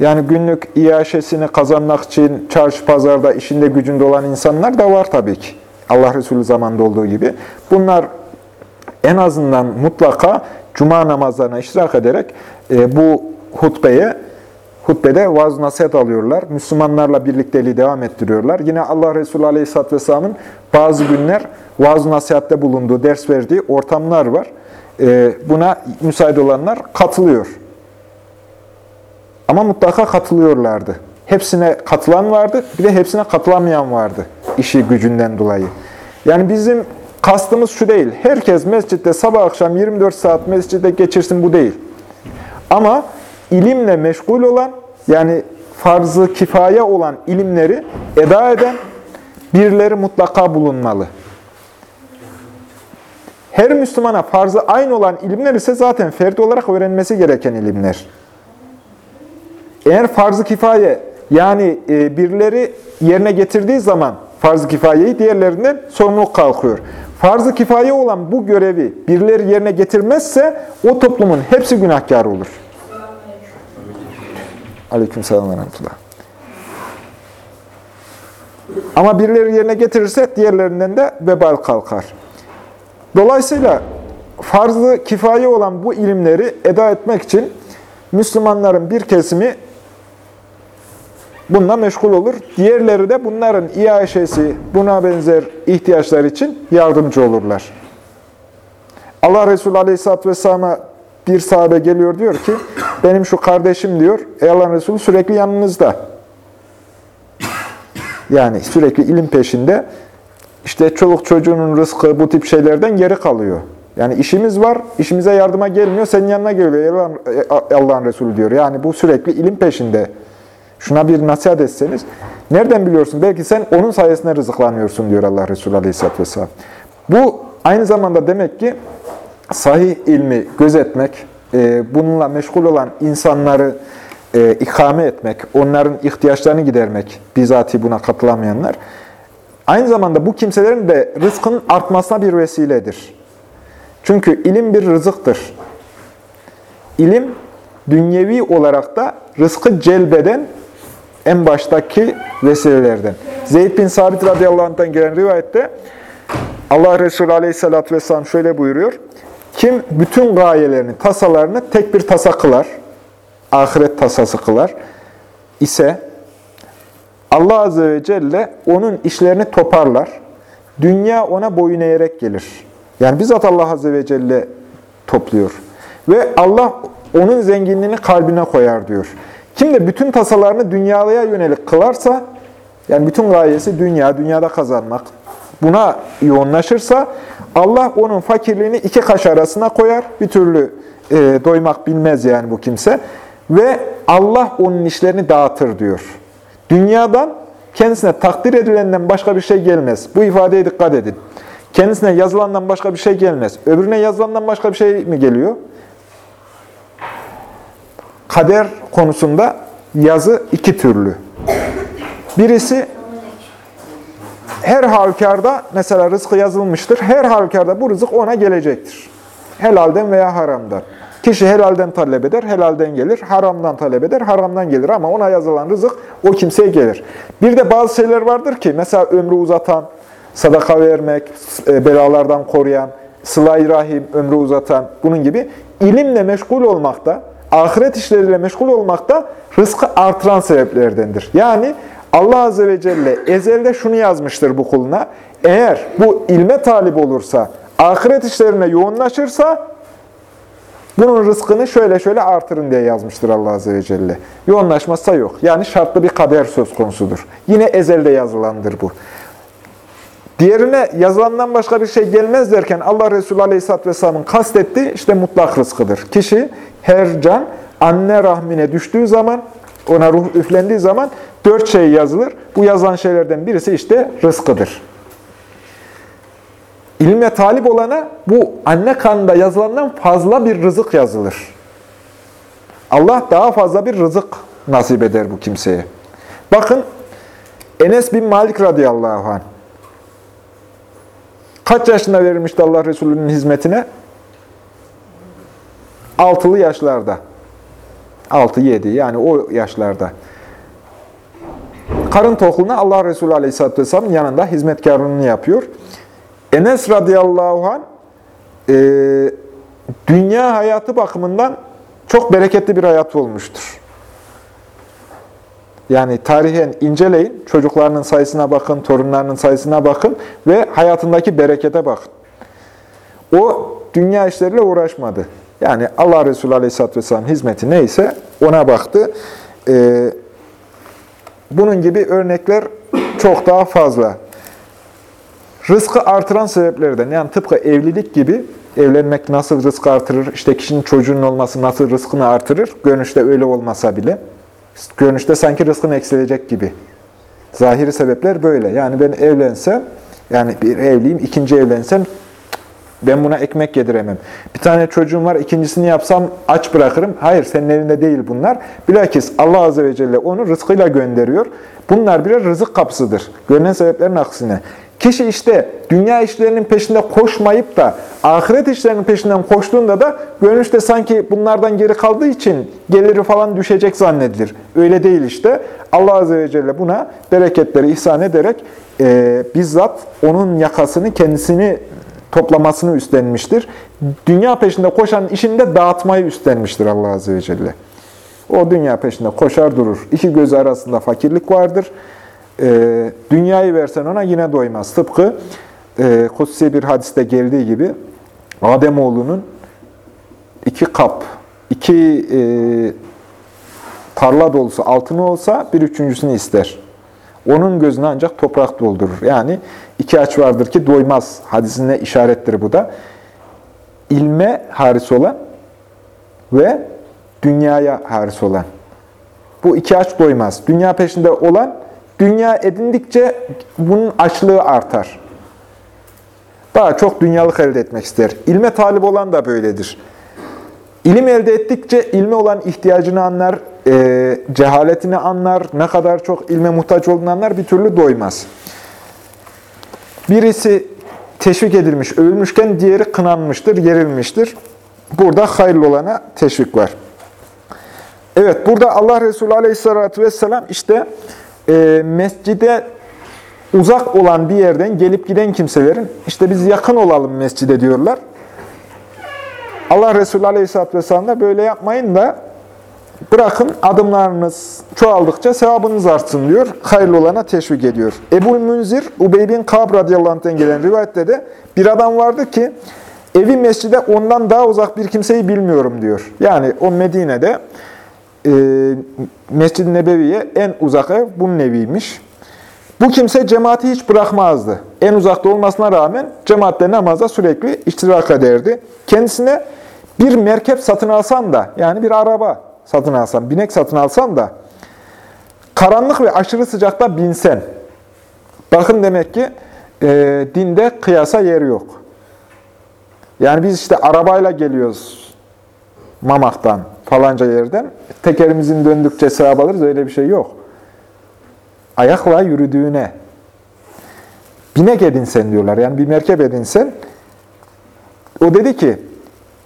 Speaker 1: Yani günlük iaşesini kazanmak için çarşı pazarda işinde gücünde olan insanlar da var tabii ki. Allah Resulü zamanında olduğu gibi. Bunlar en azından mutlaka cuma namazlarına iştirak ederek e, bu hutbeye hutbede vaaz nasihat alıyorlar. Müslümanlarla birlikteliği devam ettiriyorlar. Yine Allah Resulü Aleyhisselatü Vesselam'ın bazı günler vaaz nasihatte bulunduğu, ders verdiği ortamlar var. E, buna müsaade olanlar katılıyor. Ama mutlaka katılıyorlardı. Hepsine katılan vardı, bir de hepsine katılamayan vardı işi gücünden dolayı. Yani bizim kastımız şu değil. Herkes mescitte sabah akşam 24 saat mescitte geçirsin bu değil. Ama ilimle meşgul olan, yani farzı kifaye olan ilimleri eda eden birileri mutlaka bulunmalı. Her Müslümana farzı aynı olan ilimler ise zaten ferdi olarak öğrenmesi gereken ilimler. Eğer farz-ı kifaye yani e, birileri yerine getirdiği zaman farz-ı kifayeyi diğerlerinden sorumluluk kalkıyor. Farz-ı kifaye olan bu görevi birileri yerine getirmezse o toplumun hepsi günahkar olur. Aleykümselam ve rahmetullah. Ama birileri yerine getirirse diğerlerinden de vebal kalkar. Dolayısıyla farz-ı kifaye olan bu ilimleri eda etmek için Müslümanların bir kesimi bununla meşgul olur. Diğerleri de bunların iaşesi, buna benzer ihtiyaçlar için yardımcı olurlar. Allah Resulü Aleyhisselatü Vesselam'a bir sahabe geliyor diyor ki, benim şu kardeşim diyor, ey Allah Resulü sürekli yanınızda. Yani sürekli ilim peşinde. İşte çoluk çocuğunun rızkı bu tip şeylerden geri kalıyor. Yani işimiz var, işimize yardıma gelmiyor, senin yanına geliyor Allah'ın Resulü diyor. Yani bu sürekli ilim peşinde. Şuna bir nasihat etseniz, nereden biliyorsun? Belki sen onun sayesinde rızıklanıyorsun diyor Allah Resulü Aleyhisselatü Vesselam. Bu aynı zamanda demek ki sahih ilmi gözetmek, e, bununla meşgul olan insanları e, ikame etmek, onların ihtiyaçlarını gidermek, bizatihi buna katılamayanlar, aynı zamanda bu kimselerin de rızkının artmasına bir vesiledir. Çünkü ilim bir rızıktır. İlim, dünyevi olarak da rızkı celbeden en baştaki vesilelerden. Zeyd bin Sabit radıyallahu anh'tan gelen rivayette Allah Resulü aleyhissalatü vesselam şöyle buyuruyor. Kim bütün gayelerini, tasalarını tek bir tasa kılar, ahiret tasası kılar ise Allah Azze ve Celle onun işlerini toparlar. Dünya ona boyun eğerek gelir. Yani bizzat Allah Azze ve Celle topluyor. Ve Allah onun zenginliğini kalbine koyar diyor. Kim de bütün tasalarını dünyalıya yönelik kılarsa, yani bütün gayesi dünya, dünyada kazanmak, buna yoğunlaşırsa Allah onun fakirliğini iki kaş arasına koyar. Bir türlü e, doymak bilmez yani bu kimse. Ve Allah onun işlerini dağıtır diyor. Dünyadan kendisine takdir edilenden başka bir şey gelmez. Bu ifadeye dikkat edin. Kendisine yazılandan başka bir şey gelmez. Öbürüne yazılandan başka bir şey mi geliyor? Kader konusunda yazı iki türlü. Birisi her halükarda mesela rızkı yazılmıştır. Her halükarda bu rızık ona gelecektir. Helalden veya haramdan. Kişi helalden talep eder, helalden gelir. Haramdan talep eder, haramdan gelir. Ama ona yazılan rızık o kimseye gelir. Bir de bazı şeyler vardır ki, mesela ömrü uzatan, sadaka vermek, e, belalardan koruyan, sıla-i rahim, ömrü uzatan, bunun gibi ilimle meşgul olmakta, ahiret işleriyle meşgul olmakta rızkı artıran sebeplerdendir. Yani Allah Azze ve Celle ezelde şunu yazmıştır bu kuluna. Eğer bu ilme talip olursa, ahiret işlerine yoğunlaşırsa, bunun rızkını şöyle şöyle artırın diye yazmıştır Allah Azze ve Celle. Yoğunlaşmazsa yok. Yani şartlı bir kader söz konusudur. Yine ezelde yazılandır bu. Diğerine yazılandan başka bir şey gelmez derken Allah Resulü Aleyhisselatü Vesselam'ın kastettiği işte mutlak rızkıdır. Kişi her can anne rahmine düştüğü zaman, ona ruh üflendiği zaman dört şey yazılır. Bu yazılan şeylerden birisi işte rızkıdır. İlme talip olana bu anne kanında yazılandan fazla bir rızık yazılır. Allah daha fazla bir rızık nasip eder bu kimseye. Bakın Enes bin Malik radıyallahu anh. Kaç yaşında verilmişti Allah Resulü'nün hizmetine? Altılı yaşlarda. Altı, yedi yani o yaşlarda. Karın tokluğuna Allah Resulü Aleyhisselatü Vesselam'ın yanında hizmetkarlığını yapıyor. Enes radıyallahu anh e, dünya hayatı bakımından çok bereketli bir hayat olmuştur. Yani tarihen inceleyin, çocuklarının sayısına bakın, torunlarının sayısına bakın ve hayatındaki berekete bakın. O dünya işleriyle uğraşmadı. Yani Allah Resulü Aleyhisselatü Vesselam hizmeti neyse ona baktı. Ee, bunun gibi örnekler çok daha fazla. Rızkı artıran sebeplerden, yani tıpkı evlilik gibi, evlenmek nasıl rızkı artırır, işte kişinin çocuğunun olması nasıl rızkını artırır, görünüşte öyle olmasa bile. Görünüşte sanki rızkın eksilecek gibi. Zahiri sebepler böyle. Yani ben evlensem, yani bir evliyim, ikinci evlensem Ben buna ekmek yediremem. Bir tane çocuğum var, ikincisini yapsam aç bırakırım. Hayır, senin elinde değil bunlar. Bilakis Allah Azze ve Celle onu rızkıyla gönderiyor. Bunlar birer rızık kapısıdır. Görünen sebeplerin aksine. Kişi işte dünya işlerinin peşinde koşmayıp da ahiret işlerinin peşinden koştuğunda da görünüşte sanki bunlardan geri kaldığı için geliri falan düşecek zannedilir. Öyle değil işte. Allah Azze ve Celle buna bereketleri ihsan ederek e, bizzat onun yakasını kendisini toplamasını üstlenmiştir. Dünya peşinde koşan işini de dağıtmayı üstlenmiştir Allah Azze ve Celle. O dünya peşinde koşar durur. İki gözü arasında fakirlik vardır. E, dünyayı versen ona yine doymaz. Tıpkı e, kutsi bir hadiste geldiği gibi Ademoğlunun iki kap, iki e, tarla dolusu altını olsa bir üçüncüsünü ister. Onun gözüne ancak toprak doldurur. Yani iki aç vardır ki doymaz hadisine işarettir bu da. İlme haris olan ve dünyaya haris olan. Bu iki aç doymaz. Dünya peşinde olan, dünya edindikçe bunun açlığı artar. Daha çok dünyalık elde etmek ister. İlme talip olan da böyledir. İlim elde ettikçe ilme olan ihtiyacını anlar, e, cehaletini anlar, ne kadar çok ilme muhtaç olduğunu anlar, bir türlü doymaz. Birisi teşvik edilmiş, övülmüşken diğeri kınanmıştır, yerilmiştir. Burada hayırlı olana teşvik var. Evet, burada Allah Resulü Aleyhisselatü Vesselam işte e, mescide uzak olan bir yerden gelip giden kimselerin, işte biz yakın olalım mescide diyorlar. Allah Resulü Aleyhisselatü Vesselam da böyle yapmayın da bırakın adımlarınız çoğaldıkça sevabınız artsın diyor. Hayırlı olana teşvik ediyor. Ebu Münzir, Ubey bin Kab radıyallahu gelen rivayette de bir adam vardı ki evi mescide ondan daha uzak bir kimseyi bilmiyorum diyor. Yani o Medine'de e, Mescid-i Nebevi'ye en uzak ev bunun eviymiş. Bu kimse cemaati hiç bırakmazdı. En uzakta olmasına rağmen cemaatle namaza sürekli iştirak ederdi. Kendisine bir merkep satın alsan da, yani bir araba satın alsan, binek satın alsan da, karanlık ve aşırı sıcakta binsen, bakın demek ki e, dinde kıyasa yer yok. Yani biz işte arabayla geliyoruz Mamak'tan, falanca yerden, tekerimizin döndükçe sevap alırız, öyle bir şey yok ayakla yürüdüğüne binek edinsen diyorlar. Yani bir merkep edinsen. O dedi ki,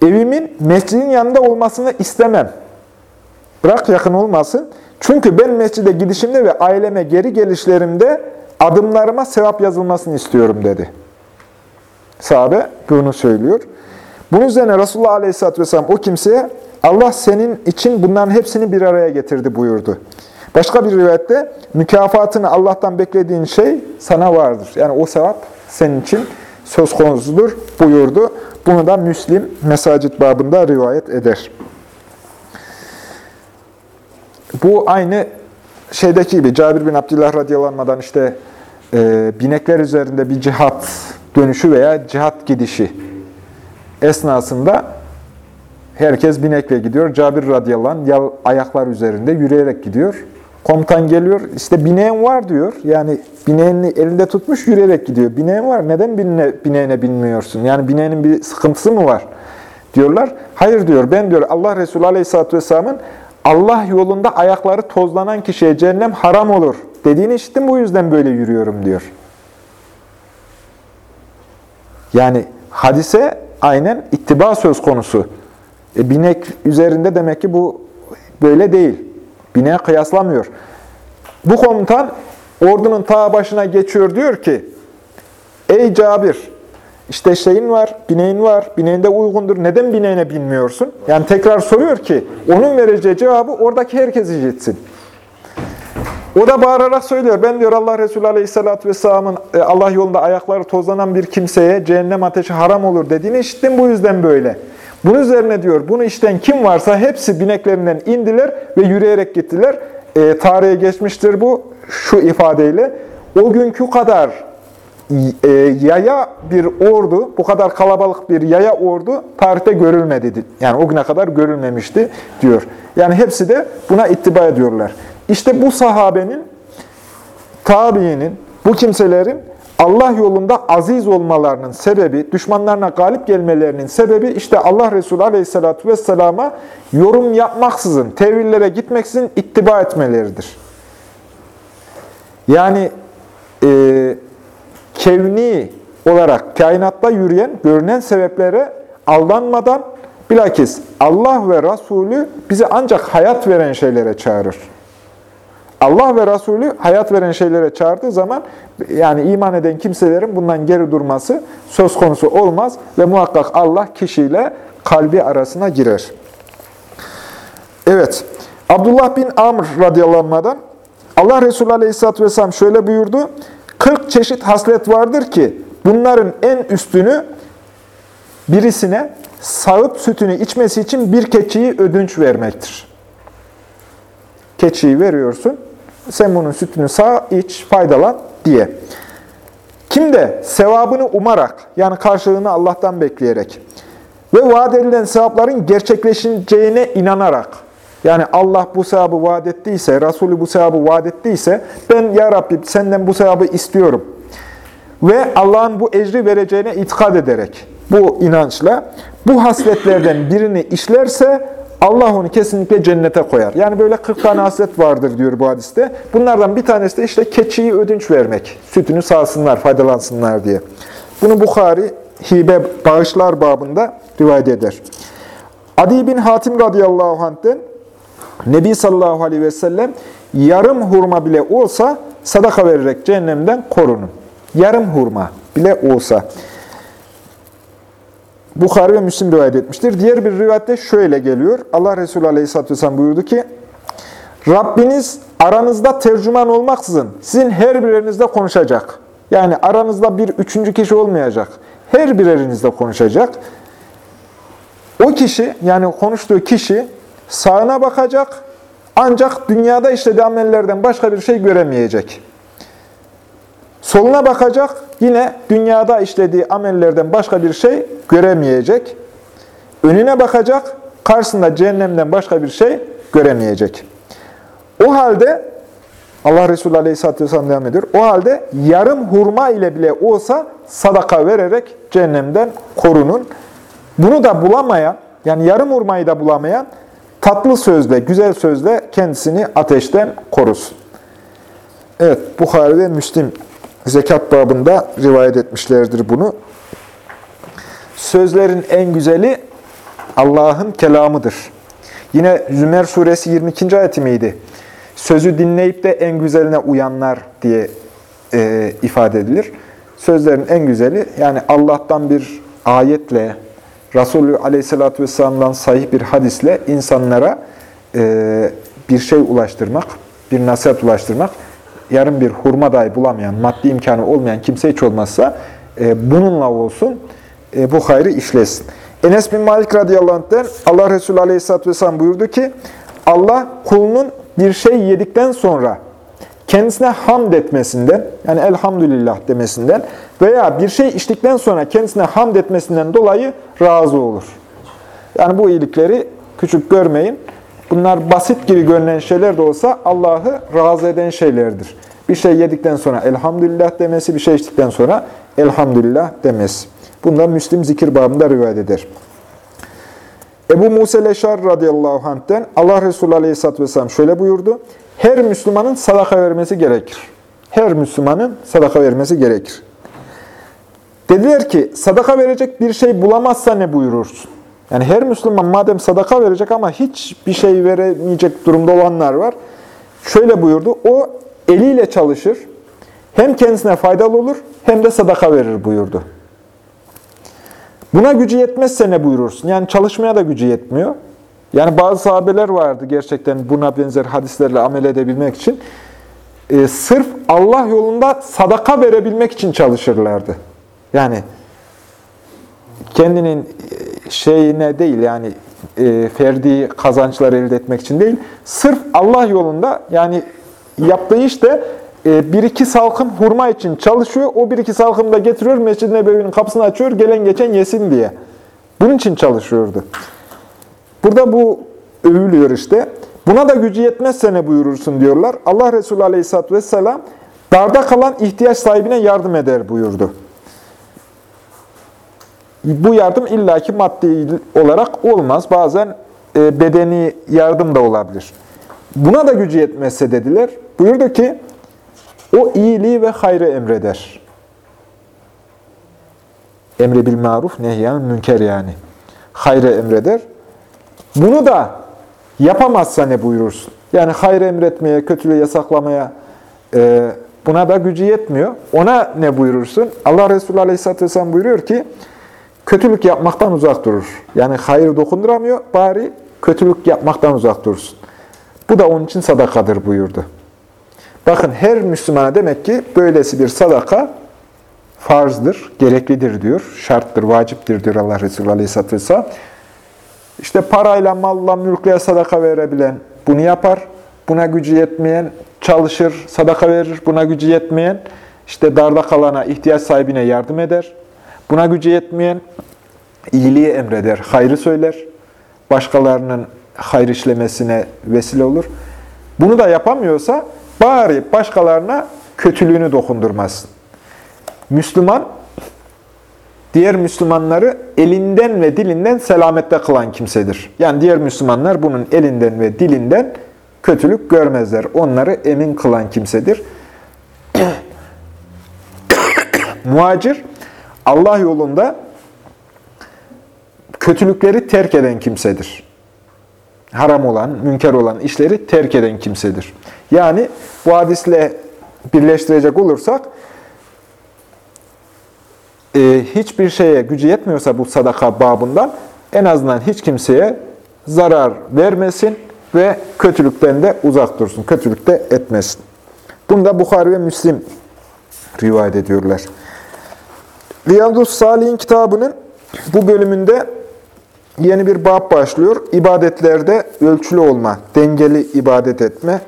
Speaker 1: evimin mescidin yanında olmasını istemem. Bırak yakın olmasın. Çünkü ben mescide gidişimde ve aileme geri gelişlerimde adımlarıma sevap yazılmasını istiyorum dedi. Sahabe bunu söylüyor. Bunun üzerine Resulullah Aleyhisselatü Vesselam o kimseye Allah senin için bunların hepsini bir araya getirdi buyurdu. Başka bir rivayette mükafatını Allah'tan beklediğin şey sana vardır. Yani o sevap senin için söz konusudur buyurdu. Bunu da Müslim mesacit babında rivayet eder. Bu aynı şeydeki gibi Cabir bin Abdullah radıyallahu işte e, binekler üzerinde bir cihat dönüşü veya cihat gidişi esnasında herkes binekle gidiyor. Cabir radıyallahu anh ayaklar üzerinde yürüyerek gidiyor. Komutan geliyor, işte bineğim var diyor. Yani bineğini elinde tutmuş yürüyerek gidiyor. Bineğim var, neden bine, bineğine binmiyorsun? Yani bineğinin bir sıkıntısı mı var? Diyorlar. Hayır diyor, ben diyor Allah Resulü Aleyhisselatü Vesselam'ın Allah yolunda ayakları tozlanan kişiye cehennem haram olur dediğini işittim, bu yüzden böyle yürüyorum diyor. Yani hadise aynen ittiba söz konusu. E, binek üzerinde demek ki bu böyle değil. Bineğe kıyaslamıyor. Bu komutan ordunun ta başına geçiyor diyor ki, Ey Cabir, işte şeyin var, bineğin var, bineğinde uygundur. Neden bineğine binmiyorsun? Yani tekrar soruyor ki, onun vereceği cevabı oradaki herkes işitsin. O da bağırarak söylüyor. Ben diyor Allah Resulü Aleyhisselatü Vesselam'ın e, Allah yolunda ayakları tozlanan bir kimseye cehennem ateşi haram olur dediğini işittim. Bu yüzden böyle. Bunun üzerine diyor, bunu işten kim varsa hepsi bineklerinden indiler ve yürüyerek gittiler. E, tarihe geçmiştir bu şu ifadeyle. O günkü kadar e, yaya bir ordu, bu kadar kalabalık bir yaya ordu tarihte görülmedi. Yani o güne kadar görülmemişti diyor. Yani hepsi de buna ittiba ediyorlar. İşte bu sahabenin, tabiinin, bu kimselerin Allah yolunda aziz olmalarının sebebi, düşmanlarına galip gelmelerinin sebebi işte Allah Resulü Aleyhisselatü Vesselam'a yorum yapmaksızın, tevillere gitmeksizin ittiba etmeleridir. Yani e, kevni olarak kainatta yürüyen, görünen sebeplere aldanmadan bilakis Allah ve Resulü bizi ancak hayat veren şeylere çağırır. Allah ve Resulü hayat veren şeylere çağırdığı zaman yani iman eden kimselerin bundan geri durması söz konusu olmaz ve muhakkak Allah kişiyle kalbi arasına girer. Evet, Abdullah bin Amr radıyallahu Allah Resulü aleyhisselatü vesselam şöyle buyurdu. 40 çeşit haslet vardır ki bunların en üstünü birisine sağıp sütünü içmesi için bir keçiyi ödünç vermektir. Keçiyi veriyorsun, sen bunun sütünü sağ, iç, faydalan diye. Kim de sevabını umarak, yani karşılığını Allah'tan bekleyerek ve vaat edilen sevapların gerçekleşeceğine inanarak, yani Allah bu sevabı vaat ettiyse, Resulü bu sevabı vaat ettiyse, ben ya Rabbi senden bu sevabı istiyorum. Ve Allah'ın bu ecri vereceğine itikad ederek, bu inançla, bu hasletlerden birini işlerse, Allah onu kesinlikle cennete koyar. Yani böyle 40 tane haslet vardır diyor bu hadiste. Bunlardan bir tanesi de işte keçiyi ödünç vermek. Sütünü sağsınlar, faydalansınlar diye. Bunu Bukhari hibe bağışlar babında rivayet eder. Adi bin Hatim radıyallahu anh'ten Nebi sallallahu aleyhi ve sellem yarım hurma bile olsa sadaka vererek cehennemden korunun. Yarım hurma bile olsa. Bukhari ve Müslim rivayet etmiştir. Diğer bir rivayette şöyle geliyor. Allah Resulü Aleyhisselatü Vesselam buyurdu ki, Rabbiniz aranızda tercüman olmaksızın sizin her birerinizde konuşacak. Yani aranızda bir üçüncü kişi olmayacak. Her birerinizde konuşacak. O kişi, yani konuştuğu kişi sağına bakacak ancak dünyada işlediği amellerden başka bir şey göremeyecek. Soluna bakacak, yine dünyada işlediği amellerden başka bir şey göremeyecek. Önüne bakacak, karşısında cehennemden başka bir şey göremeyecek. O halde, Allah Resulü Aleyhisselatü Vesselam devam ediyor, o halde yarım hurma ile bile olsa sadaka vererek cehennemden korunun. Bunu da bulamayan, yani yarım hurmayı da bulamayan, tatlı sözle, güzel sözle kendisini ateşten korusun. Evet, Bukhari ve Müslim zekat babında rivayet etmişlerdir bunu. Sözlerin en güzeli Allah'ın kelamıdır. Yine Zümer suresi 22. ayeti miydi? Sözü dinleyip de en güzeline uyanlar diye e, ifade edilir. Sözlerin en güzeli yani Allah'tan bir ayetle, Resulü Aleyhisselatü Vesselam'dan sahih bir hadisle insanlara e, bir şey ulaştırmak, bir nasihat ulaştırmak yarın bir hurma dahi bulamayan, maddi imkanı olmayan kimse hiç olmazsa e, bununla olsun e, bu hayrı işlesin. Enes bin Malik radıyallahu anh'den Allah Resulü aleyhisselatü vesselam buyurdu ki Allah kulunun bir şey yedikten sonra kendisine hamd etmesinden, yani elhamdülillah demesinden veya bir şey içtikten sonra kendisine hamd etmesinden dolayı razı olur. Yani bu iyilikleri küçük görmeyin. Bunlar basit gibi görünen şeyler de olsa Allah'ı razı eden şeylerdir. Bir şey yedikten sonra elhamdülillah demesi, bir şey içtikten sonra elhamdülillah demesi. Bunlar Müslim zikir babında rivayet eder. Ebu Musa Leşar radıyallahu anh'ten Allah Resulü aleyhisselatü vesselam şöyle buyurdu. Her Müslümanın sadaka vermesi gerekir. Her Müslümanın sadaka vermesi gerekir. Dediler ki sadaka verecek bir şey bulamazsa ne buyurursun? Yani her Müslüman madem sadaka verecek ama hiç bir şey veremeyecek durumda olanlar var. Şöyle buyurdu, o eliyle çalışır, hem kendisine faydalı olur hem de sadaka verir buyurdu. Buna gücü yetmezse ne buyurursun? Yani çalışmaya da gücü yetmiyor. Yani bazı sahabeler vardı gerçekten buna benzer hadislerle amel edebilmek için. E, sırf Allah yolunda sadaka verebilmek için çalışırlardı. Yani kendinin şeyine değil yani e, ferdi kazançlar elde etmek için değil, sırf Allah yolunda yani yaptığı işte e, bir iki salkım hurma için çalışıyor. O bir iki salkımı da getiriyor, Mescid-i Nebevi'nin kapısını açıyor, gelen geçen yesin diye. Bunun için çalışıyordu. Burada bu övülüyor işte. Buna da gücü yetmezse ne buyurursun diyorlar. Allah Resulü Aleyhisselatü Vesselam Darda kalan ihtiyaç sahibine yardım eder buyurdu. Bu yardım illaki maddi olarak olmaz. Bazen e, bedeni yardım da olabilir. Buna da gücü yetmezse dediler. Buyurdu ki, o iyiliği ve hayrı emreder. Emre bil maruf, nehyan münker yani. Hayrı emreder. Bunu da yapamazsa ne buyurursun? Yani hayrı emretmeye, kötülüğü yasaklamaya e, buna da gücü yetmiyor. Ona ne buyurursun? Allah Resulü Aleyhisselatü Vesselam buyuruyor ki, kötülük yapmaktan uzak durur. Yani hayır dokunduramıyor, bari kötülük yapmaktan uzak durursun. Bu da onun için sadakadır buyurdu. Bakın her Müslümana demek ki böylesi bir sadaka farzdır, gereklidir diyor, şarttır, vaciptir diyor Allah Resulü Aleyhisselatü Vesselam. İşte parayla, malla, mülkle sadaka verebilen bunu yapar. Buna gücü yetmeyen çalışır, sadaka verir. Buna gücü yetmeyen işte darda kalana, ihtiyaç sahibine yardım eder. Buna gücü yetmeyen iyiliği emreder, hayrı söyler. Başkalarının hayır işlemesine vesile olur. Bunu da yapamıyorsa bari başkalarına kötülüğünü dokundurmasın. Müslüman, diğer Müslümanları elinden ve dilinden selamette kılan kimsedir. Yani diğer Müslümanlar bunun elinden ve dilinden kötülük görmezler. Onları emin kılan kimsedir. Muhacir, Allah yolunda kötülükleri terk eden kimsedir. Haram olan, münker olan işleri terk eden kimsedir. Yani bu hadisle birleştirecek olursak, e, hiçbir şeye gücü yetmiyorsa bu sadaka babından, en azından hiç kimseye zarar vermesin ve kötülükten de uzak dursun, kötülük de etmesin. Bunu da Bukhari ve Müslim rivayet ediyorlar. Riyadus Salih'in kitabının bu bölümünde yeni bir bab başlıyor. İbadetlerde ölçülü olma, dengeli ibadet etme.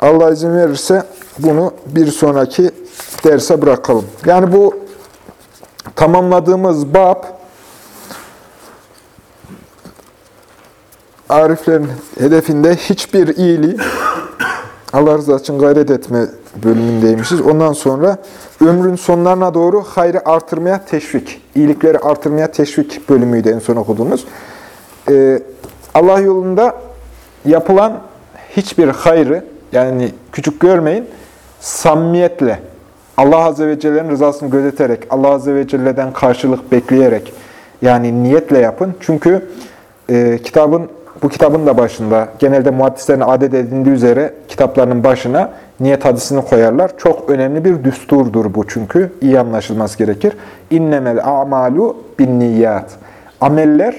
Speaker 1: Allah izin verirse bunu bir sonraki derse bırakalım. Yani bu tamamladığımız bab Ariflerin hedefinde hiçbir iyiliği Allah rızası için gayret etme bölümündeymişiz. Ondan sonra ömrün sonlarına doğru hayrı artırmaya teşvik, iyilikleri artırmaya teşvik bölümüydü en son okuduğumuz. Ee, Allah yolunda yapılan hiçbir hayrı, yani küçük görmeyin, samimiyetle, Allah Azze ve Celle'nin rızasını gözeterek, Allah Azze ve Celle'den karşılık bekleyerek, yani niyetle yapın. Çünkü e, kitabın bu kitabın da başında, genelde muhaddislerin adet edindiği üzere kitaplarının başına niyet hadisini koyarlar. Çok önemli bir düsturdur bu çünkü. iyi anlaşılması gerekir. İnnemel a'malu bin niyat. Ameller,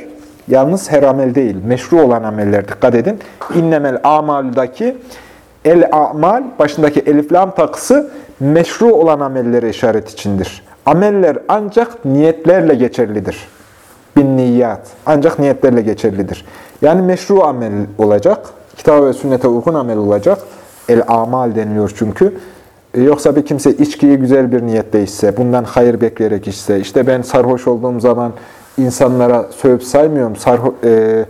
Speaker 1: yalnız her amel değil, meşru olan ameller dikkat edin. İnnemel a'maludaki el a'mal, başındaki elif lam takısı meşru olan amellere işaret içindir. Ameller ancak niyetlerle geçerlidir. Bin niyat. Ancak niyetlerle geçerlidir. Yani meşru amel olacak. Kitap ve sünnete uygun amel olacak. El-amal deniliyor çünkü. E, yoksa bir kimse içkiyi güzel bir niyette içse, bundan hayır bekleyerek içse, işte ben sarhoş olduğum zaman insanlara sövüp saymıyorum, sarho e,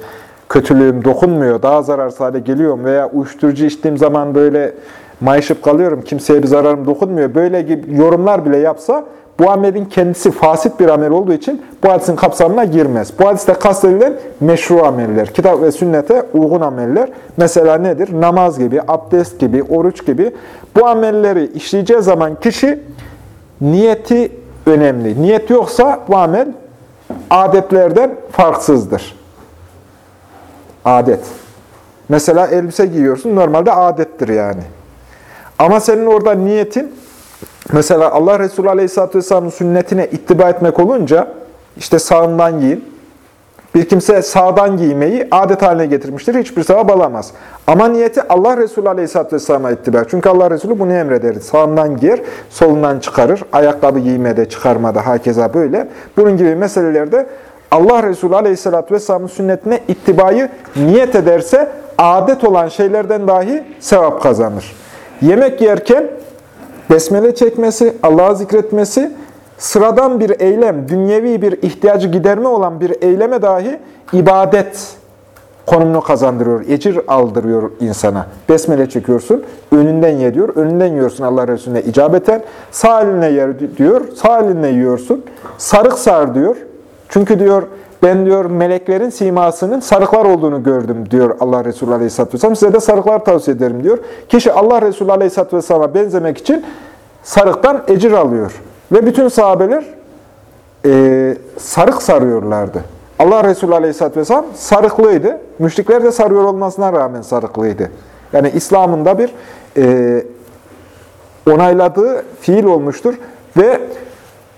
Speaker 1: kötülüğüm dokunmuyor, daha zararsız hale geliyorum veya uyuşturucu içtiğim zaman böyle mayışıp kalıyorum, kimseye bir zararım dokunmuyor. Böyle gibi yorumlar bile yapsa, bu amelin kendisi fasit bir amel olduğu için bu hadisin kapsamına girmez. Bu hadiste kastedilen meşru ameller, kitap ve sünnete uygun ameller. Mesela nedir? Namaz gibi, abdest gibi, oruç gibi. Bu amelleri işleyeceği zaman kişi niyeti önemli. Niyet yoksa bu amel adetlerden farksızdır. Adet. Mesela elbise giyiyorsun, normalde adettir yani. Ama senin orada niyetin Mesela Allah Resulü Aleyhisselatü Vesselam'ın sünnetine ittiba etmek olunca, işte sağından giyin. Bir kimse sağdan giymeyi adet haline getirmiştir. Hiçbir sevap alamaz. Ama niyeti Allah Resulü Aleyhisselatü Vesselam'a ittiba. Çünkü Allah Resulü bunu emrederdi. Sağından giyer, solundan çıkarır. Ayakkabı giymede, çıkarmada, hakeza böyle. Bunun gibi meselelerde Allah Resulü Aleyhisselatü Vesselam'ın sünnetine ittibayı niyet ederse adet olan şeylerden dahi sevap kazanır. Yemek yerken besmele çekmesi, Allah'ı zikretmesi, sıradan bir eylem, dünyevi bir ihtiyacı giderme olan bir eyleme dahi ibadet konumunu kazandırıyor, ecir aldırıyor insana. Besmele çekiyorsun, önünden ye diyor, önünden yiyorsun Allah Resulüne icabeten. Sağ eline yer diyor, sağ eline yiyorsun. Sarık sar diyor. Çünkü diyor, ben diyor meleklerin simasının sarıklar olduğunu gördüm diyor Allah Resulü Aleyhisselatü Vesselam. Size de sarıklar tavsiye ederim diyor. Kişi Allah Resulü Aleyhisselatü Vesselam'a benzemek için sarıktan ecir alıyor. Ve bütün sahabeler e, sarık sarıyorlardı. Allah Resulü Aleyhisselatü Vesselam sarıklıydı. Müşrikler de sarıyor olmasına rağmen sarıklıydı. Yani İslam'ın da bir e, onayladığı fiil olmuştur. Ve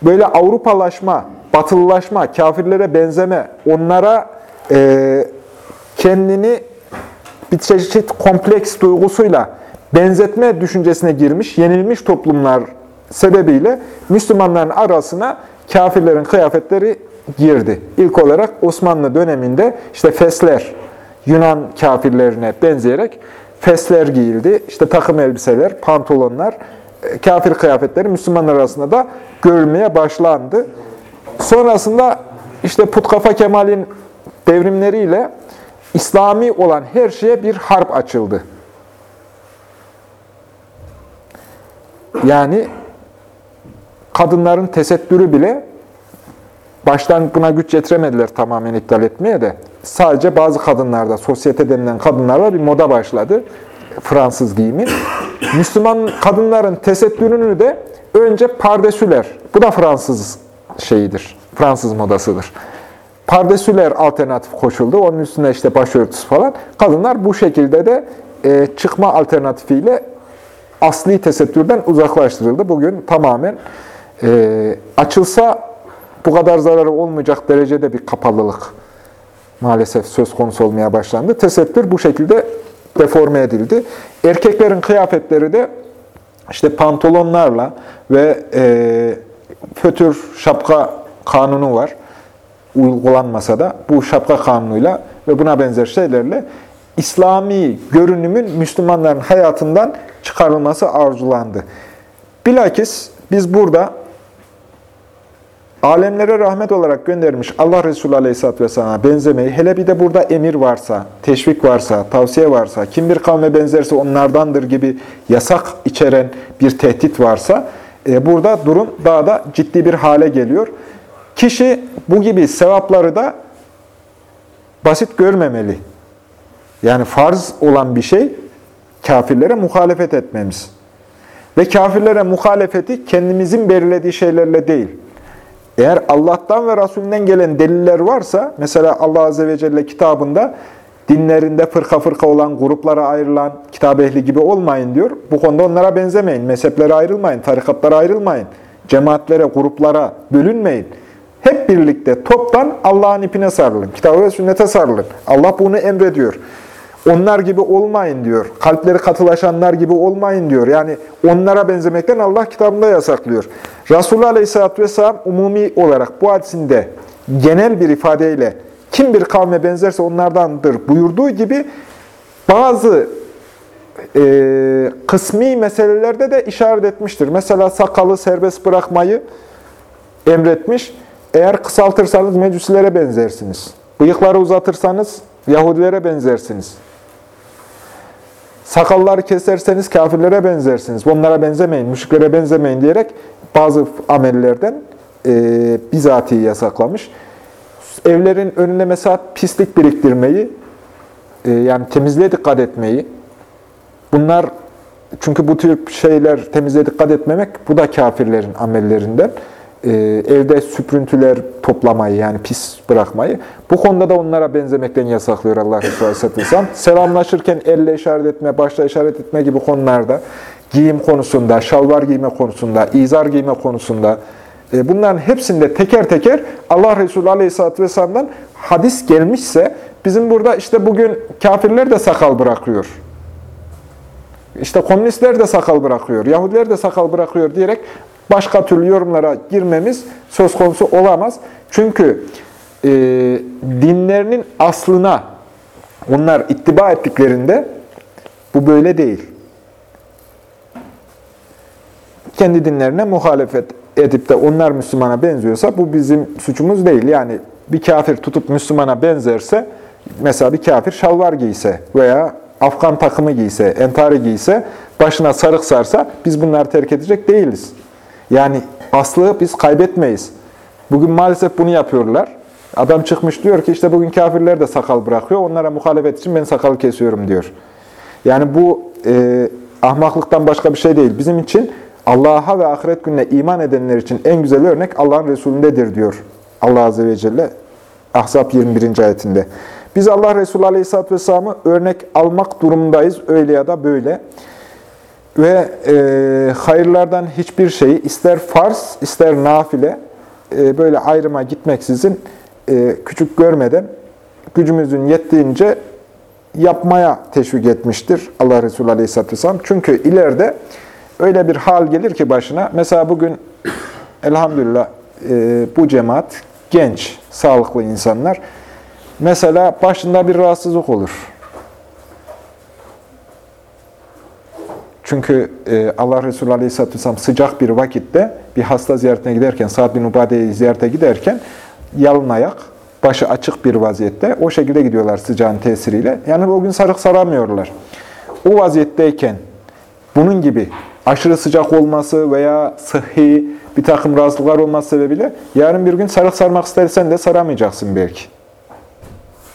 Speaker 1: böyle Avrupalaşma, batılılaşma, kafirlere benzeme, onlara e, kendini bir çeşit kompleks duygusuyla benzetme düşüncesine girmiş, yenilmiş toplumlar sebebiyle Müslümanların arasına kafirlerin kıyafetleri girdi. İlk olarak Osmanlı döneminde işte fesler, Yunan kafirlerine benzeyerek fesler giyildi. İşte takım elbiseler, pantolonlar, e, kafir kıyafetleri Müslümanlar arasında da görülmeye başlandı. Sonrasında işte Putkafa Kemal'in devrimleriyle İslami olan her şeye bir harp açıldı. Yani kadınların tesettürü bile baştan buna güç yetiremediler tamamen iptal etmeye de. Sadece bazı kadınlarda, sosyete denilen kadınlarda bir moda başladı. Fransız giyimi. Müslüman kadınların tesettürünü de önce pardesüler, bu da Fransız şeyidir, Fransız modasıdır. Pardesüler alternatif koşuldu. Onun üstüne işte başörtüsü falan. Kadınlar bu şekilde de e, çıkma alternatifiyle asli tesettürden uzaklaştırıldı. Bugün tamamen e, açılsa bu kadar zararı olmayacak derecede bir kapalılık maalesef söz konusu olmaya başlandı. Tesettür bu şekilde deforme edildi. Erkeklerin kıyafetleri de işte pantolonlarla ve e, fötür şapka kanunu var. Uygulanmasa da bu şapka kanunuyla ve buna benzer şeylerle İslami görünümün Müslümanların hayatından çıkarılması arzulandı. Bilakis biz burada alemlere rahmet olarak göndermiş Allah Resulü Aleyhisselatü Vesselam'a benzemeyi, hele bir de burada emir varsa, teşvik varsa, tavsiye varsa, kim bir kavme benzerse onlardandır gibi yasak içeren bir tehdit varsa, e, burada durum daha da ciddi bir hale geliyor. Kişi bu gibi sevapları da basit görmemeli. Yani farz olan bir şey kafirlere muhalefet etmemiz. Ve kafirlere muhalefeti kendimizin belirlediği şeylerle değil. Eğer Allah'tan ve Resulünden gelen deliller varsa, mesela Allah Azze ve Celle kitabında dinlerinde fırka fırka olan gruplara ayrılan kitap ehli gibi olmayın diyor. Bu konuda onlara benzemeyin, mezheplere ayrılmayın, tarikatlara ayrılmayın, cemaatlere, gruplara bölünmeyin. Hep birlikte toptan Allah'ın ipine sarılın, kitabı ve sünnete sarılın. Allah bunu emrediyor. Onlar gibi olmayın diyor. Kalpleri katılaşanlar gibi olmayın diyor. Yani onlara benzemekten Allah kitabında yasaklıyor. Resulullah Aleyhisselatü Vesselam umumi olarak bu hadisinde genel bir ifadeyle kim bir kavme benzerse onlardandır buyurduğu gibi bazı e, kısmi meselelerde de işaret etmiştir. Mesela sakalı serbest bırakmayı emretmiş. Eğer kısaltırsanız mecusilere benzersiniz. Bıyıkları uzatırsanız Yahudilere benzersiniz. Sakalları keserseniz kafirlere benzersiniz. Onlara benzemeyin, müşriklere benzemeyin diyerek bazı amellerden e, bizatihi yasaklamış. Evlerin önüne mesela pislik biriktirmeyi, e, yani temizliğe dikkat etmeyi, bunlar çünkü bu tür şeyler temizliğe dikkat etmemek, bu da kafirlerin amellerinden. Ee, evde süprüntüler toplamayı yani pis bırakmayı. Bu konuda da onlara benzemekten yasaklıyor Allah Resulü Aleyhisselatü Vesselam. Selamlaşırken elle işaret etme, başla işaret etme gibi konularda, giyim konusunda, şalvar giyme konusunda, izar giyme konusunda, e, bunların hepsinde teker teker Allah Resulü Aleyhisselatü Vesselam'dan hadis gelmişse, bizim burada işte bugün kafirler de sakal bırakıyor. İşte komünistler de sakal bırakıyor, Yahudiler de sakal bırakıyor diyerek başka türlü yorumlara girmemiz söz konusu olamaz. Çünkü e, dinlerinin aslına onlar ittiba ettiklerinde bu böyle değil. Kendi dinlerine muhalefet edip de onlar Müslümana benziyorsa bu bizim suçumuz değil. Yani bir kafir tutup Müslümana benzerse mesela bir kafir şalvar giyse veya Afgan takımı giyse, entari giyse, başına sarık sarsa biz bunları terk edecek değiliz. Yani aslı biz kaybetmeyiz. Bugün maalesef bunu yapıyorlar. Adam çıkmış diyor ki işte bugün kafirler de sakal bırakıyor. Onlara muhalefet için ben sakalı kesiyorum diyor. Yani bu e, ahmaklıktan başka bir şey değil. Bizim için Allah'a ve ahiret gününe iman edenler için en güzel örnek Allah'ın Resulündedir diyor Allah Azze ve Celle Ahzab 21. ayetinde. Biz Allah Resulü Aleyhisselatü Vesselam'ı örnek almak durumundayız öyle ya da böyle. Ve e, hayırlardan hiçbir şeyi ister farz ister nafile e, böyle ayrıma gitmeksizin e, küçük görmeden gücümüzün yettiğince yapmaya teşvik etmiştir Allah Resulü Aleyhisselatü Vesselam. Çünkü ileride öyle bir hal gelir ki başına, mesela bugün elhamdülillah e, bu cemaat genç, sağlıklı insanlar. Mesela başında bir rahatsızlık olur. Çünkü e, Allah Resulü Aleyhisselatü Vesselam sıcak bir vakitte bir hasta ziyaretine giderken, Sa'd bin Ubade'yi ziyarete giderken yalın ayak, başı açık bir vaziyette o şekilde gidiyorlar sıcağın tesiriyle. Yani o gün sarık saramıyorlar. O vaziyetteyken bunun gibi aşırı sıcak olması veya sıhhi bir takım rahatsızlıklar olması sebebiyle yarın bir gün sarık sarmak istersen de saramayacaksın belki.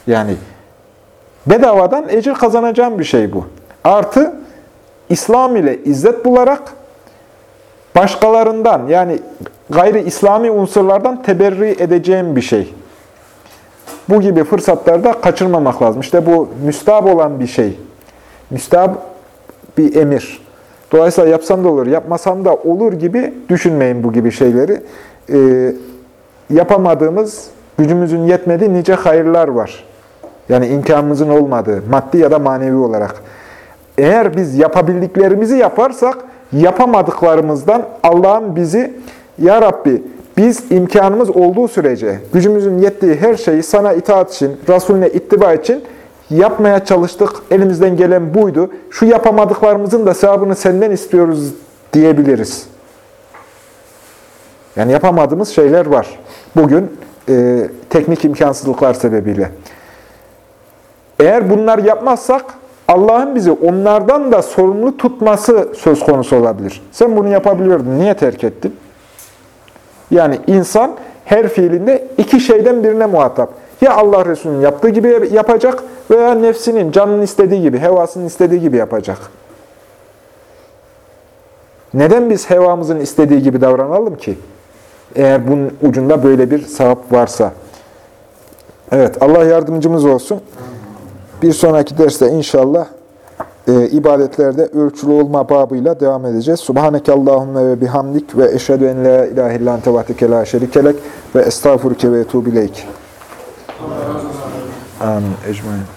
Speaker 1: Yani bedavadan ecir kazanacağın bir şey bu. Artı İslam ile izzet bularak başkalarından yani gayri İslami unsurlardan teberri edeceğim bir şey. Bu gibi fırsatlarda kaçırmamak lazım. İşte bu müstahap olan bir şey. Müstahap bir emir. Dolayısıyla yapsam da olur, yapmasam da olur gibi düşünmeyin bu gibi şeyleri. Ee, yapamadığımız, gücümüzün yetmediği nice hayırlar var. Yani imkanımızın olmadığı, maddi ya da manevi olarak. Eğer biz yapabildiklerimizi yaparsak, yapamadıklarımızdan Allah'ın bizi, Ya Rabbi biz imkanımız olduğu sürece, gücümüzün yettiği her şeyi sana itaat için, Resulüne ittiba için yapmaya çalıştık, elimizden gelen buydu. Şu yapamadıklarımızın da sevabını senden istiyoruz diyebiliriz. Yani yapamadığımız şeyler var. Bugün e, teknik imkansızlıklar sebebiyle. Eğer bunlar yapmazsak Allah'ın bizi onlardan da sorumlu tutması söz konusu olabilir. Sen bunu yapabiliyordun, niye terk ettin? Yani insan her fiilinde iki şeyden birine muhatap. Ya Allah Resulü'nün yaptığı gibi yapacak veya nefsinin, canının istediği gibi, hevasının istediği gibi yapacak. Neden biz hevamızın istediği gibi davranalım ki? Eğer bunun ucunda böyle bir sevap varsa. Evet, Allah yardımcımız olsun. Bir sonraki derste inşallah e, ibadetlerde ölçülü olma babıyla devam edeceğiz. Subhaneke Allahümme ve bihamdik ve eşhedü en la ilahe illan tevatike la şerikelek ve estağfurke ve etubileyk. Um, Amin. Ecmain.